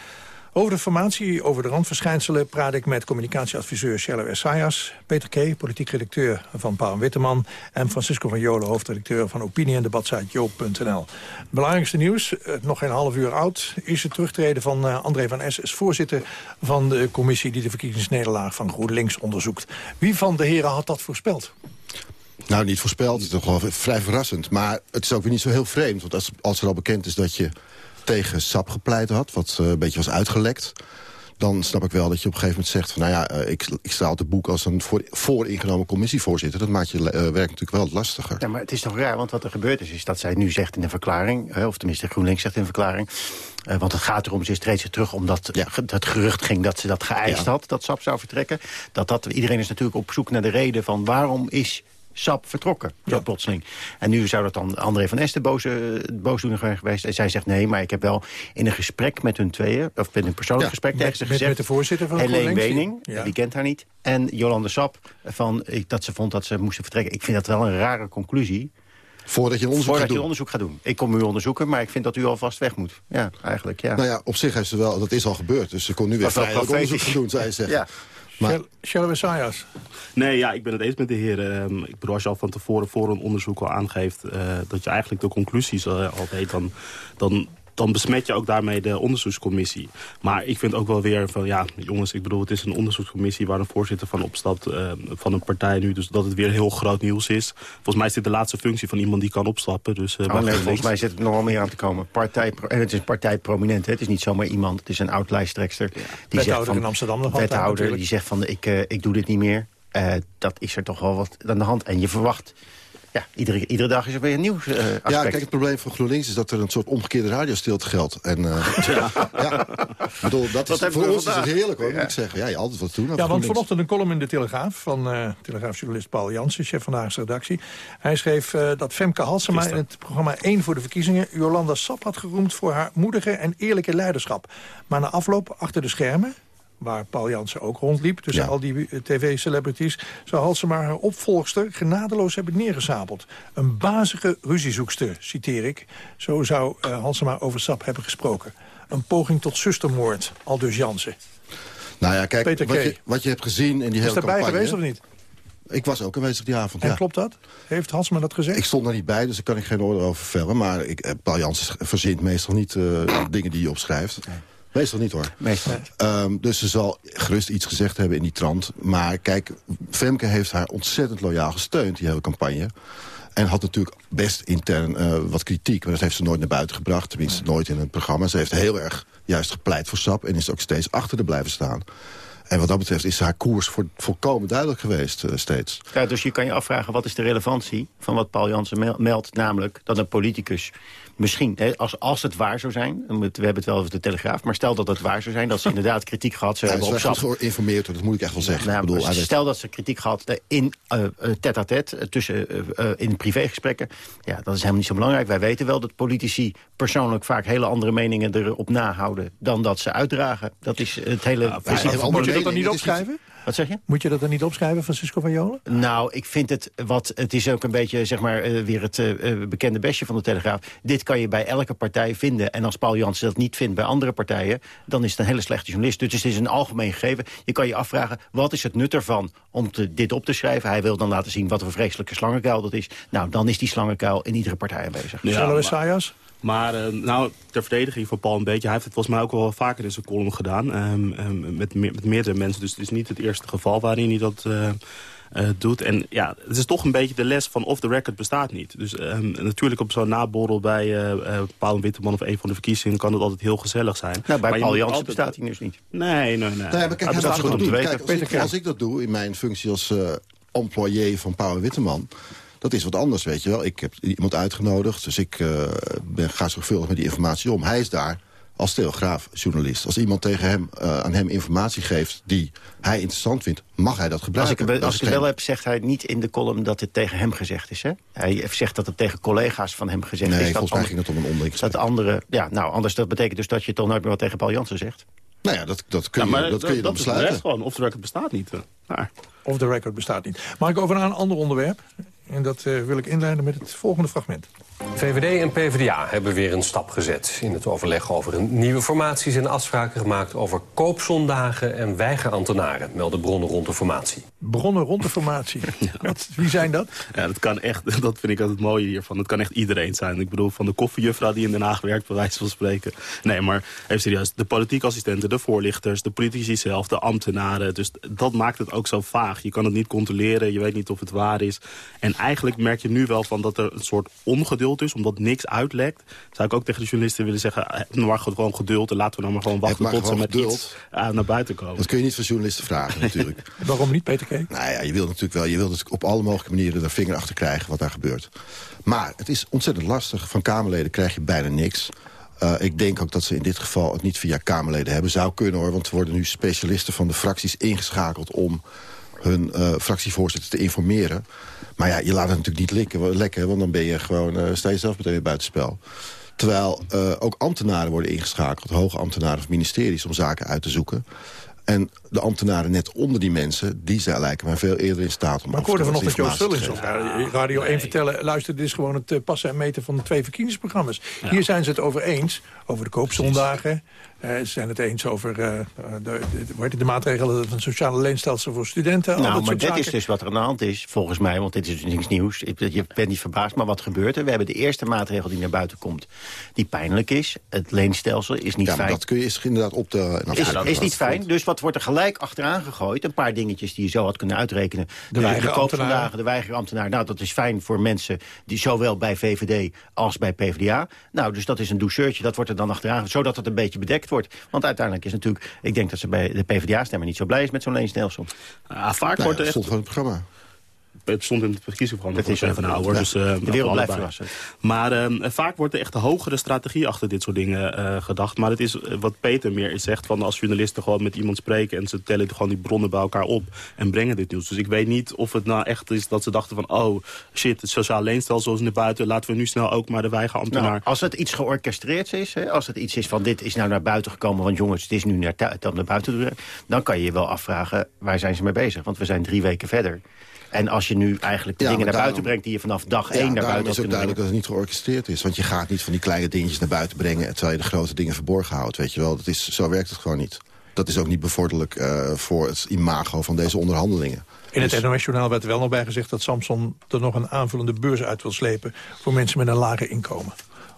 Over de formatie, over de randverschijnselen... praat ik met communicatieadviseur Shello Essayas... Peter K., politiek redacteur van Paul Witteman... en Francisco van Jolen, hoofdredacteur van opinie- en debatsite joop.nl. Belangrijkste nieuws, eh, nog geen half uur oud... is het terugtreden van eh, André van S. als voorzitter van de commissie... die de verkiezingsnederlaag van GroenLinks onderzoekt. Wie van de heren had dat voorspeld? Nou, niet voorspeld. Het is toch wel vrij verrassend. Maar het is ook weer niet zo heel vreemd. Want als, als er al bekend is dat je tegen SAP gepleit had... wat uh, een beetje was uitgelekt... dan snap ik wel dat je op een gegeven moment zegt... van nou ja, uh, ik, ik sta op het boek als een voor, vooringenomen commissievoorzitter. Dat maakt je uh, werk natuurlijk wel lastiger. Ja, maar het is toch raar, want wat er gebeurd is... is dat zij nu zegt in een verklaring... of tenminste GroenLinks zegt in een verklaring... want het gaat erom, ze treedt ze terug omdat ja. het gerucht ging... dat ze dat geëist ja. had, dat SAP zou vertrekken. Dat dat, iedereen is natuurlijk op zoek naar de reden van... waarom is SAP vertrokken, ja. plotseling. En nu zou dat dan André van Esten boze, boosdoener geweest. En zij zegt nee, maar ik heb wel in een gesprek met hun tweeën... of met een persoonlijk ja, gesprek tegen ze gezegd... Met de voorzitter van Helene Wening, ja. die kent haar niet. En Jolande Sap, van, dat ze vond dat ze moesten vertrekken. Ik vind dat wel een rare conclusie. Voordat je onderzoek, Voordat gaat, je doen. onderzoek gaat doen. Ik kom u onderzoeken, maar ik vind dat u alvast weg moet. Ja, eigenlijk, ja. Nou ja, op zich heeft ze wel, dat is al gebeurd. Dus ze kon nu weer vrij onderzoek gaan doen, zou je <laughs> zeggen. Ja. Maar... Shall? Nee, ja, ik ben het eens met de heer. Um, ik bedoel, als je al van tevoren voor een onderzoek al aangeeft... Uh, dat je eigenlijk de conclusies uh, al weet... dan, dan, dan besmet je ook daarmee de onderzoekscommissie. Maar ik vind ook wel weer van, ja, jongens, ik bedoel... het is een onderzoekscommissie waar een voorzitter van opstapt... Uh, van een partij nu, dus dat het weer heel groot nieuws is. Volgens mij is dit de laatste functie van iemand die kan opstappen. Dus, oh, nee, volgens mij zit er nog wel meer aan te komen. Partij, en het is een partij prominent, hè? het is niet zomaar iemand. Het is een oud-lijsttrekster. Ja. Die wethouder zegt van, in Amsterdam nog Wethouder, altijd, die zegt van, ik, uh, ik doe dit niet meer. Uh, dat is er toch wel wat aan de hand. En je verwacht ja, iedere, iedere dag is er weer een nieuws uh, aspect. Ja, kijk, het probleem van GroenLinks is dat er een soort omgekeerde radiostilte geldt. En, uh, <laughs> ja. ja. bedoel, dat is, voor ons vandaag? is het heerlijk, hoor, ja. moet ik zeggen. Ja, je altijd wat doen. Ja, want vanochtend een column in de Telegraaf van uh, Telegraafjournalist Paul Jansen, chef van de Haagse redactie. Hij schreef uh, dat Femke Halsema in het programma 1 voor de verkiezingen Jolanda Sap had geroemd voor haar moedige en eerlijke leiderschap. Maar na afloop achter de schermen waar Paul Jansen ook rondliep... tussen ja. al die tv-celebrities... zou Halsema haar opvolgster genadeloos hebben neergezapeld. Een bazige ruziezoekster, citeer ik. Zo zou uh, Halsema over Sap hebben gesproken. Een poging tot zustermoord, aldus Jansen. Nou ja, kijk, wat je, wat je, hebt gezien in die Is hele campagne... Is daarbij geweest of niet? Ik was ook aanwezig die avond, en ja. klopt dat? Heeft Hansma dat gezegd? Ik stond er niet bij, dus daar kan ik geen oordeel over vellen. Maar ik, Paul Jansen verzint meestal niet uh, dingen die je opschrijft. Nee. Meestal niet hoor. Meestal. Um, dus ze zal gerust iets gezegd hebben in die trant. Maar kijk, Femke heeft haar ontzettend loyaal gesteund, die hele campagne. En had natuurlijk best intern uh, wat kritiek. Maar dat heeft ze nooit naar buiten gebracht. Tenminste, nooit in het programma. Ze heeft heel erg juist gepleit voor SAP. En is ook steeds achter de blijven staan. En wat dat betreft is haar koers voor, volkomen duidelijk geweest uh, steeds. Ja, dus je kan je afvragen, wat is de relevantie van wat Paul Jansen meldt? Namelijk dat een politicus misschien, hè, als, als het waar zou zijn... we hebben het wel over de Telegraaf... maar stel dat het waar zou zijn, dat ze <laughs> inderdaad kritiek gehad zou ja, hebben op SAP. geïnformeerd, dat moet ik echt wel zeggen. Nou, ik bedoel, stel dat ze kritiek gehad in uh, tête-à-tête, -tête, tussen, uh, in privégesprekken. Ja, dat is helemaal niet zo belangrijk. Wij weten wel dat politici persoonlijk vaak hele andere meningen erop nahouden... dan dat ze uitdragen. Dat is het hele... Ja, dat dan niet opschrijven? Wat zeg je? Moet je dat dan niet opschrijven, Francisco van Jolen? Nou, ik vind het wat... Het is ook een beetje, zeg maar, uh, weer het uh, bekende bestje van de Telegraaf. Dit kan je bij elke partij vinden. En als Paul Jansen dat niet vindt bij andere partijen... dan is het een hele slechte journalist. Dus het is een algemeen gegeven. Je kan je afvragen, wat is het nut ervan om te, dit op te schrijven? Hij wil dan laten zien wat een vreselijke slangenkuil dat is. Nou, dan is die slangenkuil in iedere partij aanwezig. Ja, Sayas? Maar uh, nou, ter verdediging van Paul een beetje... hij heeft het volgens mij ook wel vaker in zijn column gedaan. Um, um, met, me met meerdere mensen. Dus het is niet het eerste geval waarin hij dat... Uh, uh, doet. En ja, het is toch een beetje de les van off the record bestaat niet. Dus um, natuurlijk op zo'n naborrel bij uh, uh, Paul Witteman of een van de verkiezingen kan het altijd heel gezellig zijn. Nou, bij maar Paul Jansen altijd... bestaat hij dus niet. Nee, nee, nee. nee maar kijk, hij goed om te weten. Kijk, als, ik, als ik dat doe in mijn functie als employé van Paul Witteman dat is wat anders, weet je wel. Ik heb iemand uitgenodigd, dus ik uh, ben, ga zorgvuldig met die informatie om. Hij is daar als telegraafjournalist. Als iemand tegen hem, uh, aan hem informatie geeft die hij interessant vindt... mag hij dat gebruiken. Als ik, als ik het wel heb, zegt hij niet in de column dat het tegen hem gezegd is. Hè? Hij zegt dat het tegen collega's van hem gezegd nee, is. Nee, volgens mij ging het om een onderling Dat andere, ja, nou, anders dat betekent dus dat je toch nooit meer wat tegen Paul Jansen zegt. Nou ja, dat, dat kun Ja, je, dat kun je dan is besluiten. gewoon. Of de record bestaat niet. eh. Maar. Of de record bestaat niet. Mag ik over naar een ander onderwerp? En dat eh, wil ik inleiden met het volgende fragment. VVD en PvdA hebben weer een stap gezet in het overleg over een nieuwe formaties en afspraken gemaakt over koopzondagen en weigerambtenaren, melden bronnen rond de formatie. Bronnen rond de formatie. <laughs> Wat, wie zijn dat? Ja, dat kan echt, <laughs> dat vind ik altijd het mooie hiervan. Het kan echt iedereen zijn. Ik bedoel, van de koffiejuffrouw die in Den Haag werkt, bij wijze van spreken. Nee, maar even serieus. De politieke assistenten, de voorlichters, de politici zelf, de ambtenaren. Dus dat maakt het ook zo vaag. Je kan het niet controleren, je weet niet of het waar is. En eigenlijk merk je nu wel van dat er een soort ongeduld is, omdat niks uitlekt. Zou ik ook tegen de journalisten willen zeggen, heb nou maar gewoon geduld en laten we nou maar gewoon wachten maar tot ze met geduld. iets eh, naar buiten komen. Dat kun je niet van journalisten vragen natuurlijk. <laughs> Waarom niet, Peter Nou ja, je wilt natuurlijk wel, je wilt dus op alle mogelijke manieren er vinger achter krijgen wat daar gebeurt. Maar het is ontzettend lastig. Van Kamerleden krijg je bijna niks. Eh, ik denk ook dat ze in dit geval het niet via Kamerleden hebben. Zou kunnen hoor, want er worden nu specialisten van de fracties ingeschakeld... om hun eh, fractievoorzitter te informeren. Maar ja, je laat het natuurlijk niet likken, lekken, want dan ben je gewoon, eh, sta je zelf meteen weer buitenspel. Terwijl ook ambtenaren worden ingeschakeld, hoge ambtenaren of ministeries... om zaken uit te zoeken. En de ambtenaren net onder die mensen, die zijn lijken mij veel eerder in staat... om Maar ik hoorde vanochtend Joost Vullings op Radio 1 vertellen... luister, dit is gewoon het eh, passen en meten van de twee verkiezingsprogramma's. Hier zijn ze het over eens, over de koopzondagen. Eh, ze zijn het eens over eh, de, de, het, de maatregelen van sociale leenstelsel voor studenten. al Nou, dat maar dit is dus wat er aan de hand is, volgens mij. Want dit is dus niks nieuws. Je bent niet verbaasd, maar wat gebeurt er? We hebben de eerste maatregel die naar buiten komt, die pijnlijk is. Het leenstelsel is niet Ja, fijn. dat kun je eens inderdaad op de... is, is niet fijn, dus wat wordt er gelijk achteraan gegooid? Een paar dingetjes die je zo had kunnen uitrekenen. De, de, weigerambtenaren. koopvandagen, de weigerambtenaar. Nou, dat is fijn voor mensen die zowel bij VVD als bij PvdA. Nou, dus dat is een douceurtje, dat wordt er dan achteraan, zodat het een beetje bedekt wordt. Want uiteindelijk is natuurlijk, ik denk dat ze bij de PvdA-stemmer niet zo blij is met zo'n leenstelsel. Ja, vaak Nou wordt ja, er echt... van het programma. Het stond in het verkiezingsprogramma Dat van goed, hoor. ja. Dus, eh, De wereld blijft verrassen. Maar eh, vaak wordt er echt de hogere strategie achter dit soort dingen eh, gedacht. Maar het is eh, wat Peter meer zegt, van als journalisten gewoon met iemand spreken... en ze tellen gewoon die bronnen bij elkaar op en brengen dit nieuws. Dus ik weet niet of het nou echt is dat ze dachten van... oh, shit, het sociaal leenstelsel is naar buiten... laten we nu snel ook maar de weigerambtenaar... Nou, als het iets georchestreerd is, hè, als het iets is van dit is nou naar buiten gekomen... want jongens, het is nu naar, naar buiten te doen... dan kan je je wel afvragen, waar zijn ze mee bezig? Want we zijn drie weken verder. En als je nu eigenlijk de Ja, dingen naar buiten brengt... die je vanaf dag Ja, één naar buiten is had ook duidelijk dat het niet georchestreerd is. Want je gaat niet van die kleine dingetjes naar buiten brengen... terwijl je de grote dingen verborgen houdt. Weet je wel, dat is, zo werkt het gewoon niet. Dat is ook niet bevorderlijk eh, voor het imago van deze onderhandelingen. In het Dus- NOS-journaal werd er wel nog bij gezegd dat Samson er nog een aanvullende beurs uit wil slepen... voor mensen met een lager inkomen.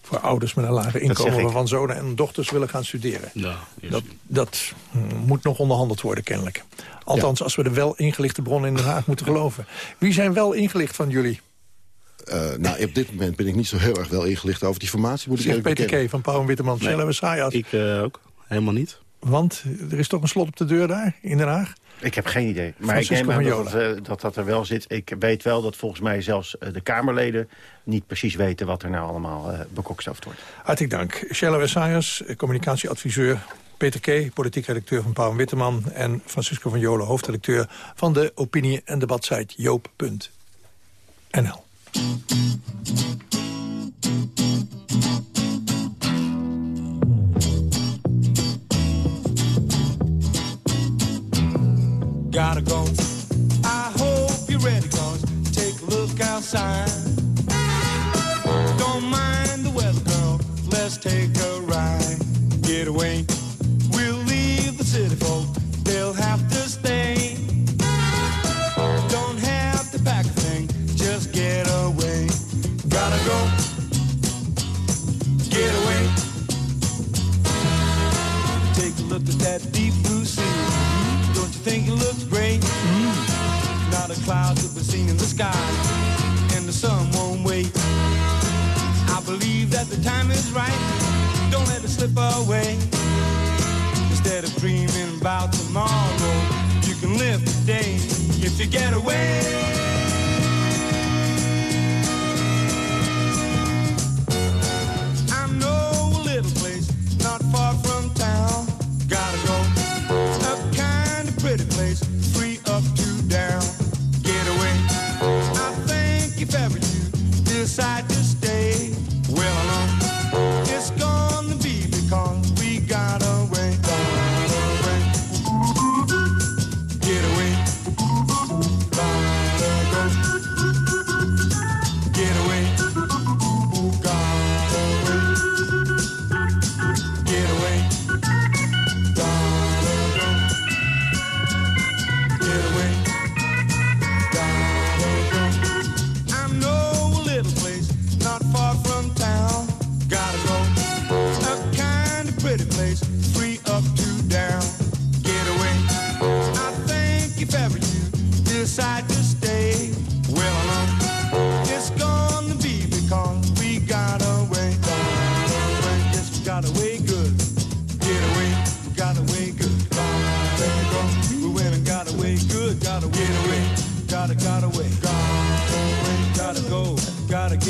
Voor ouders met een lager inkomen waarvan zonen en dochters willen gaan studeren. Ja, Dat, dat hm, moet nog onderhandeld worden, kennelijk. Althans, als we de wel ingelichte bronnen in Den Haag moeten geloven. Wie zijn wel ingelicht van jullie? Eh, nou, op dit moment ben ik niet zo heel erg wel ingelicht over die formatie. Moet ik Zegt Peter bekennen. K. van Pauw en Witteman, Nee, Shell Messias. Ik eh, ook, helemaal niet. Want er is toch een slot op de deur daar, in Den Haag? Ik heb geen idee. Maar Francisco ik neem aan van dat, het, eh, dat dat er wel zit. Ik weet wel dat volgens mij zelfs eh, de Kamerleden... niet precies weten wat er nou allemaal bekokstoofd wordt. Hartelijk dank. Shella Essayas, communicatieadviseur. Peter K., politiek redacteur van Pauw en Witteman... en Francisco van Jolen, hoofdredacteur van de opinie- en debatsite joop.nl. Gotta go. I hope you're ready, cause take a look outside. Don't mind the weather, girl. Let's take a ride. Get away. We'll leave the city folk. They'll have to stay. Don't have to pack a thing. Just get away. Gotta go. Get away. Take a look at that deep blue sea. Don't you think it looks great? Not a cloud to be seen in the sky, and the sun won't wait. I believe that the time is right. Don't let it slip away. Instead of dreaming about tomorrow, you can live today if you get away.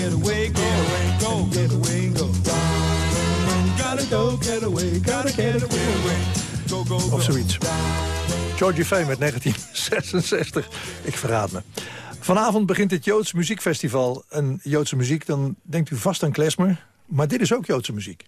Get away, go, get away, go. Gotta go, get away, gotta get away. Go, go, go. Of zoiets. Georgie Fame met 1966. Ik verraad me. Vanavond begint het Joods Muziekfestival. Een Joodse muziek, dan denkt u vast aan klezmer. Maar dit is ook Joodse muziek.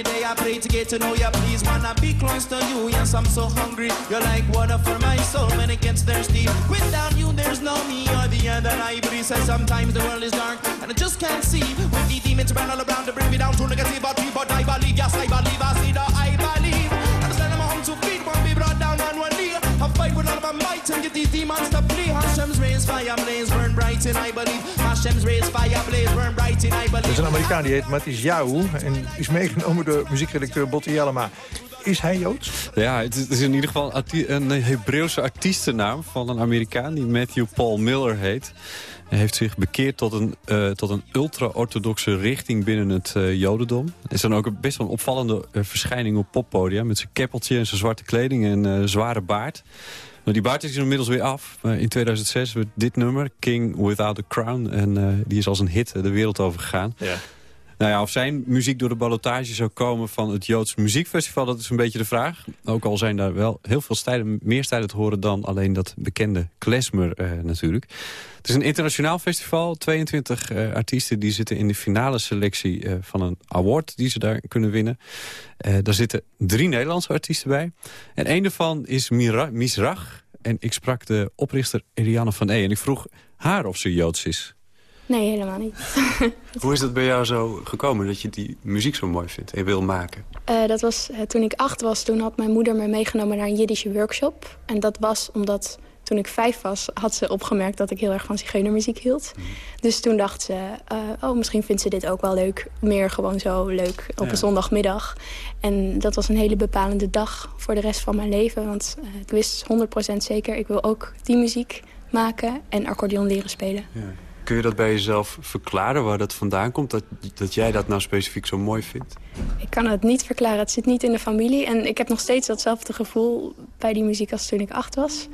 Every day I pray to get to know you. Please wanna be close to you. Yes, I'm so hungry. You're like water for my soul when it gets thirsty. Without you, there's no me. You're the other eye. He says sometimes the world is dark and I just can't see. With the demons run all around to bring me down to negative. But but I believe, yes, I believe. I see the I believe. And get these demons to flee. Hashem's rays, fire blaze, burn bright in I believe. Hashem's rays, fire blaze, burn bright in I Dat believe. is een Amerikaan, die heet Matthias Jou. En is meegenomen door muziekredacteur Botte Jellema. Is hij Joods? Ja, het is, het in ieder geval een Hebreeuwse artiestennaam van een Amerikaan die Matthew Paul Miller heet. Hij heeft zich bekeerd tot een, eh, tot een ultra-orthodoxe richting binnen het eh, jodendom. Het is dan ook een- best wel een opvallende eh, verschijning op poppodia... met zijn keppeltje en zijn zwarte kleding en eh, zware baard. Nou, die baard is inmiddels weer af. In 2006 werd dit nummer, King Without a Crown... en eh, die is als een hit de wereld over gegaan. Ja. Nou ja, of zijn muziek door de ballotage zou komen van het Joods Muziekfestival... dat is een beetje de vraag. Ook al zijn daar wel heel veel stijlen, meer stijlen te horen... dan alleen dat bekende klezmer eh, natuurlijk. Het is een internationaal festival. 22 eh, artiesten die zitten in de finale selectie eh, van een award... die ze daar kunnen winnen. Daar zitten drie Nederlandse artiesten bij. En een daarvan is Misrach. En ik sprak de oprichter Eliane van E. En ik vroeg haar of ze Joods is. Nee, helemaal niet. <laughs> Hoe is dat bij jou zo gekomen dat je die muziek zo mooi vindt en wil maken? Eh, dat was eh, toen ik acht was. Toen had mijn moeder me meegenomen naar een Jiddische workshop. En dat was omdat toen ik vijf was, had ze opgemerkt dat ik heel erg van zigeunermuziek hield. Dus toen dacht ze, eh, oh, misschien vindt ze dit ook wel leuk. Meer gewoon zo leuk op Ja. een zondagmiddag. En dat was een hele bepalende dag voor de rest van mijn leven. Want eh, ik wist 100% zeker, ik wil ook die muziek maken en accordeon leren spelen. Kun je dat bij jezelf verklaren waar dat vandaan komt? Dat, dat jij dat nou specifiek zo mooi vindt? Ik kan het niet verklaren. Het zit niet in de familie. En ik heb nog steeds datzelfde gevoel bij die muziek als toen ik acht was.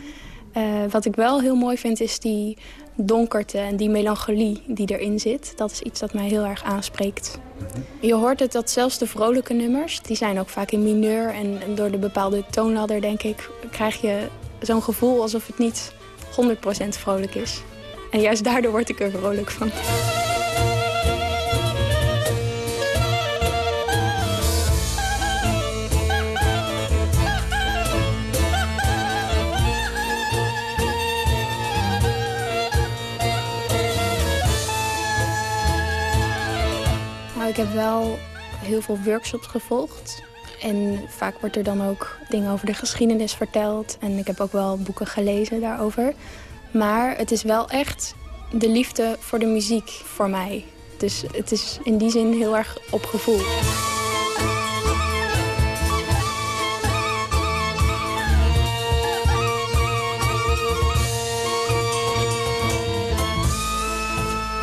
Eh, wat ik wel heel mooi vind is die donkerte en die melancholie die erin zit. Dat is iets dat mij heel erg aanspreekt. Je hoort het dat zelfs de vrolijke nummers, die zijn ook vaak in mineur. En, en door de bepaalde toonladder, denk ik, krijg je zo'n gevoel alsof het niet 100% vrolijk is. En juist daardoor word ik er vrolijk van. Nou, ik heb wel heel veel workshops gevolgd. En vaak wordt er dan ook dingen over de geschiedenis verteld. En ik heb ook wel boeken gelezen daarover. Maar het is wel echt de liefde voor de muziek voor mij. Dus het is in die zin heel erg op gevoel.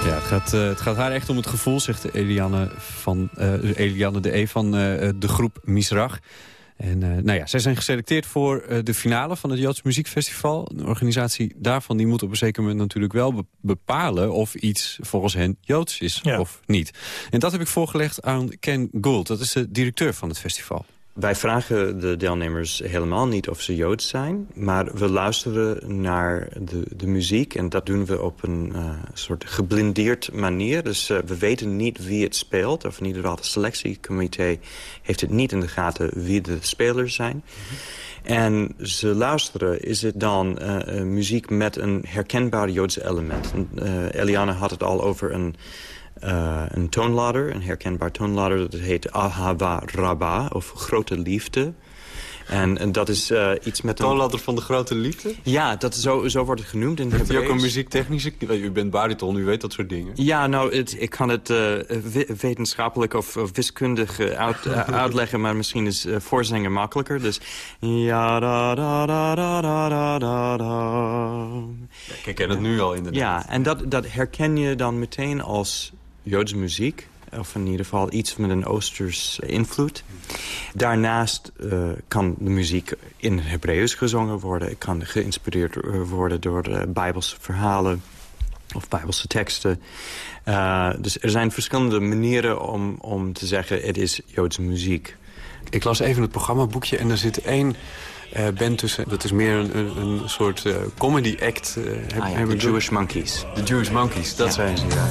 Ja, het gaat, eh, het gaat haar echt om het gevoel, zegt Eliane, van, Eliane de E van eh, de groep Misrach. En eh, nou ja, zij zijn geselecteerd voor eh, de finale van het Joods Muziekfestival. De organisatie daarvan die moet op een zeker moment natuurlijk wel be- bepalen... of iets volgens hen Joods is of niet. En dat heb ik voorgelegd aan Ken Gould. Dat is de directeur van het festival. Wij vragen de deelnemers helemaal niet of ze Joods zijn... maar we luisteren naar de, de muziek en dat doen we op een uh, soort geblindeerd manier. Dus uh, we weten niet wie het speelt, of in ieder geval het selectiecomité... heeft het niet in de gaten wie de spelers zijn. En ze luisteren, is het dan uh, muziek met een herkenbaar Joodse element. Eliane had het al over een uh, een toonladder, een herkenbaar toonladder. Dat heet Ahava Rabba, of Grote Liefde. En, en dat is uh, iets met een... Toonladder van de grote liefde? Ja, dat, zo, zo wordt het genoemd in Heb je ook een muziektechnische... U bent bariton, u weet dat soort dingen. Ja, nou, het, ik kan het uh, wetenschappelijk of, of wiskundig uit, <laughs> uitleggen... maar misschien is voorzingen makkelijker. Dus... Ja, da, da, da, da, da, da, da. ik ken het nu al inderdaad. Ja, en dat, dat herken je dan meteen als Joodse muziek. Of in ieder geval iets met een Oosters invloed. Daarnaast uh, kan de muziek in het Hebreeuws gezongen worden. Het kan geïnspireerd worden door uh, Bijbelse verhalen of Bijbelse teksten. Dus er zijn verschillende manieren om, om te zeggen... het is Joodse muziek. Ik las even het programmaboekje en er zit één uh, band tussen. Dat is meer een, een, een soort uh, comedy act. Uh, ah, ja, de Jewish Monkeys. De Jewish Monkeys, dat ja. zijn ze, ja.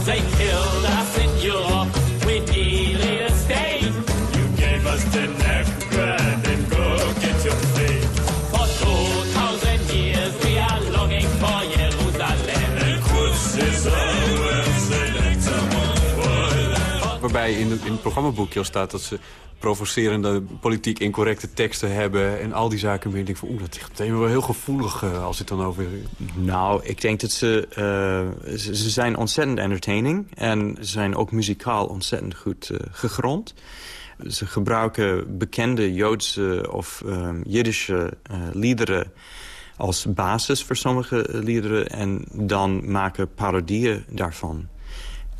Waarbij in, in het programmaboekje al staat dat ze provocerende, politiek incorrecte teksten hebben... en al die zaken meer. Ik denk van, oeh, dat meteen wel heel gevoelig uh, als het dan over... Nou, ik denk dat ze, uh, ze... Ze zijn ontzettend entertaining. En ze zijn ook muzikaal ontzettend goed uh, gegrond. Ze gebruiken bekende Joodse of Jiddische liederen als basis voor sommige liederen... en dan maken parodieën daarvan.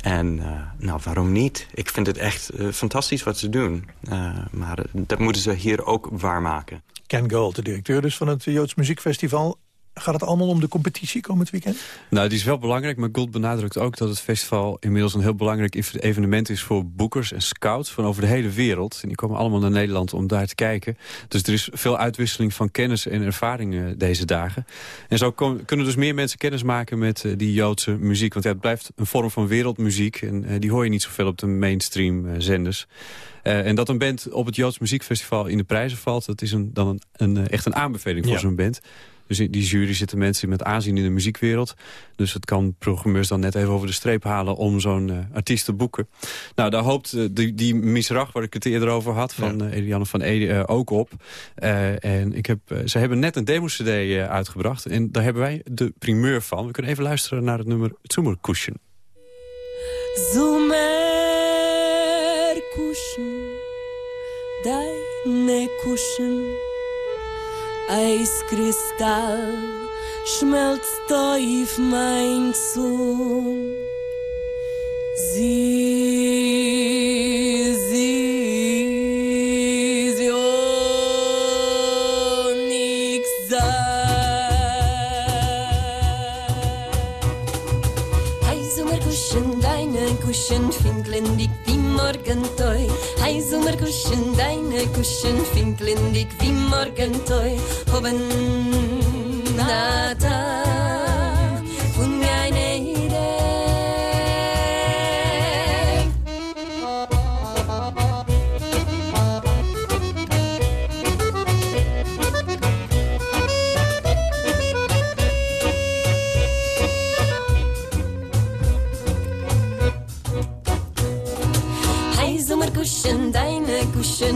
En uh, nou, waarom niet? Ik vind het echt uh, fantastisch wat ze doen. Uh, maar dat moeten ze hier ook waarmaken. Ken Gold, de directeur dus van het Joods Muziekfestival. Gaat het allemaal om de competitie komend weekend? Nou, die is wel belangrijk, maar Gold benadrukt ook dat het festival inmiddels een heel belangrijk evenement is voor boekers en scouts van over de hele wereld. En die komen allemaal naar Nederland om daar te kijken. Dus er is veel uitwisseling van kennis en ervaringen deze dagen. En zo kunnen dus meer mensen kennis maken met uh, die Joodse muziek. Want ja, het blijft een vorm van wereldmuziek en uh, die hoor je niet zoveel op de mainstream uh, zenders. Uh, en dat een band op het Joods Muziekfestival in de prijzen valt... dat is een, dan een, een echt een aanbeveling voor ja. zo'n band. Dus in die jury zitten mensen met aanzien in de muziekwereld. Dus het kan programmeurs dan net even over de streep halen om zo'n uh, artiest te boeken. Nou, daar hoopt uh, die, die misrach, waar ik het eerder over had, van ja. uh, Eliane van Ede ook op. en ik heb, ze hebben net een demo-cd uitgebracht. En daar hebben wij de primeur van. We kunnen even luisteren naar het nummer Zoomer Cushion. Zoomer Cushion, deine Cushion. Eiskristall schmelzt tief mein Zung. Sie, sie, sie, oh, nix Heißer Kuschen, Finkeln, wie Morgentäu. Heißer Kuschen, deine Kuschen, Finkeln, die wie Morgentäu. Hoben, nada,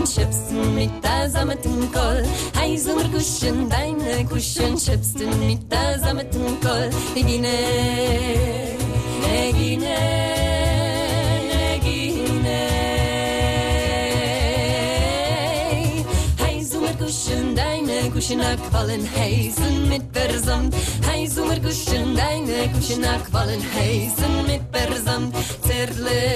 schöpften mit der sammeten Kohl. Hei, Sommer Kuschen, deine Kuschen, schöpften mit der sammeten Kohl. Negine, Negine, Negine. Hei, Sommer Kuschen, deine Kuschen, quallen heißen mit Versamt. Hei, Sommer Kuschen, deine Kuschen, quallen heißen mit Versamt. Zerle.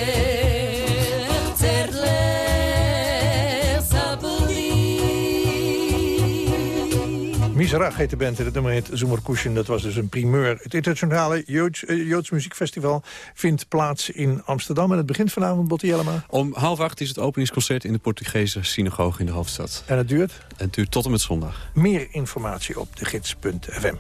Mizrach heet de band en het nummer heet. Dat was dus een primeur. Het internationale Joods, eh, Joods muziekfestival vindt plaats in Amsterdam. En het begint vanavond, Botti Jellema. Om half acht is het openingsconcert in de Portugese synagoge in de hoofdstad. En het duurt? Het duurt tot en met zondag. Meer informatie op de gids.fm.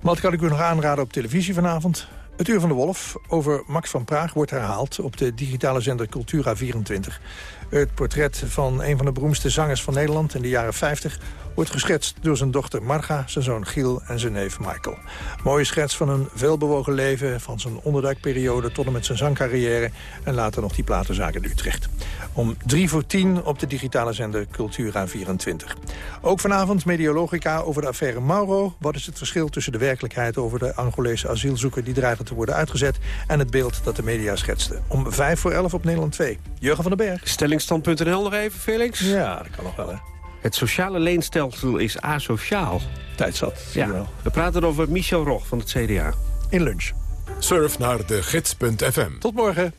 Wat kan ik u nog aanraden op televisie vanavond? Het Uur van de Wolf over Max van Praag wordt herhaald... op de digitale zender Cultura 24. Het portret van een van de beroemdste zangers van Nederland in de jaren 50 wordt geschetst door zijn dochter Marga, zijn zoon Giel en zijn neef Michael. Mooie schets van een veelbewogen leven, van zijn onderduikperiode tot en met zijn zangcarrière en later nog die platenzaak in Utrecht. Om drie voor tien op de digitale zender Cultura 24. Ook vanavond Mediologica over de affaire Mauro. Wat is het verschil tussen de werkelijkheid over de Angolese asielzoeker die dreigde te worden uitgezet en het beeld dat de media schetste. Om vijf voor elf op Nederland 2. Jurgen van den Berg. Stellingstand.nl nog even, Felix? Ja, dat kan nog wel, hè. Het sociale leenstelsel is asociaal. Tijd zat, zie je Ja, wel. we praten over Michel Rog van het CDA. In lunch. Surf naar de gids.fm. Tot morgen.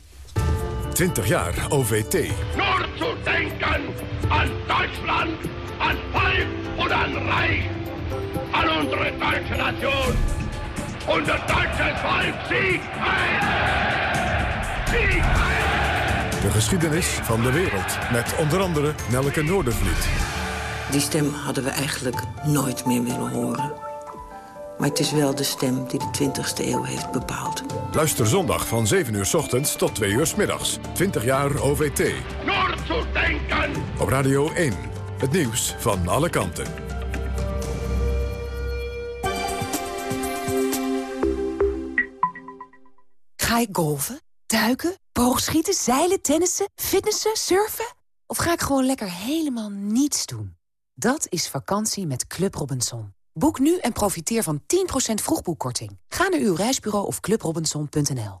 20 jaar OVT. Nur zu denken an Deutschland, an Volk und an Reich, an unsere deutsche Nation. Unser deutsches Volk siegt heil! Siegt heil! De geschiedenis van de wereld. Met onder andere Nelke Noordervliet. Die stem hadden we eigenlijk nooit meer willen horen. Maar het is wel de stem die de 20e eeuw heeft bepaald. Luister zondag van 7 uur s ochtends tot 2 uur s middags. 20 jaar OVT. Zu denken! Op Radio 1. Het nieuws van alle kanten. Ga ik golven, duiken, boogschieten, zeilen, tennissen, fitnessen, surfen? Of ga ik gewoon lekker helemaal niets doen? Dat is vakantie met Club Robinson. Boek nu en profiteer van 10% vroegboekkorting. Ga naar uw reisbureau of clubrobinson.nl.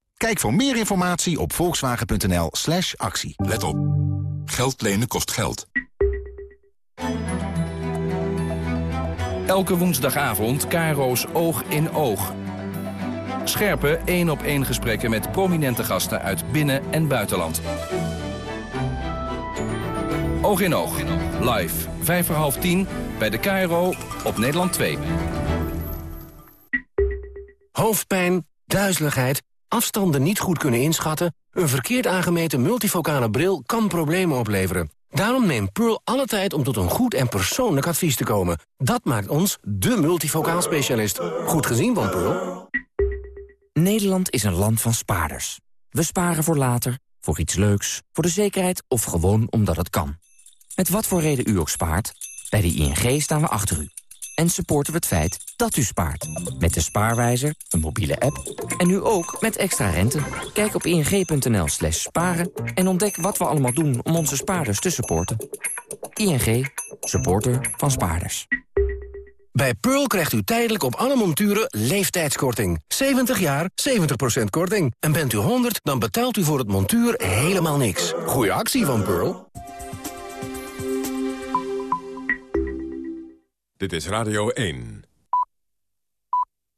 Kijk voor meer informatie op volkswagen.nl slash actie. Let op. Geld lenen kost geld. Elke woensdagavond Caro's Oog in Oog. Scherpe één-op-één gesprekken met prominente gasten uit binnen- en buitenland. Oog in Oog. Live. Vijf voor half tien bij de KRO op Nederland 2. Hoofdpijn, duizeligheid, afstanden niet goed kunnen inschatten... een verkeerd aangemeten multifocale bril kan problemen opleveren. Daarom neemt Pearl alle tijd om tot een goed en persoonlijk advies te komen. Dat maakt ons de multifocaal specialist. Goed gezien van Pearl. Nederland is een land van spaarders. We sparen voor later, voor iets leuks, voor de zekerheid of gewoon omdat het kan. Met wat voor reden u ook spaart, bij de ING staan we achter u. En supporten we het feit dat u spaart. Met de spaarwijzer, een mobiele app en nu ook met extra rente. Kijk op ing.nl slash sparen en ontdek wat we allemaal doen om onze spaarders te supporten. ING, supporter van spaarders. Bij Pearl krijgt u tijdelijk op alle monturen leeftijdskorting. 70 jaar, 70% korting. En bent u 100, dan betaalt u voor het montuur helemaal niks. Goeie actie van Pearl. Dit is Radio 1.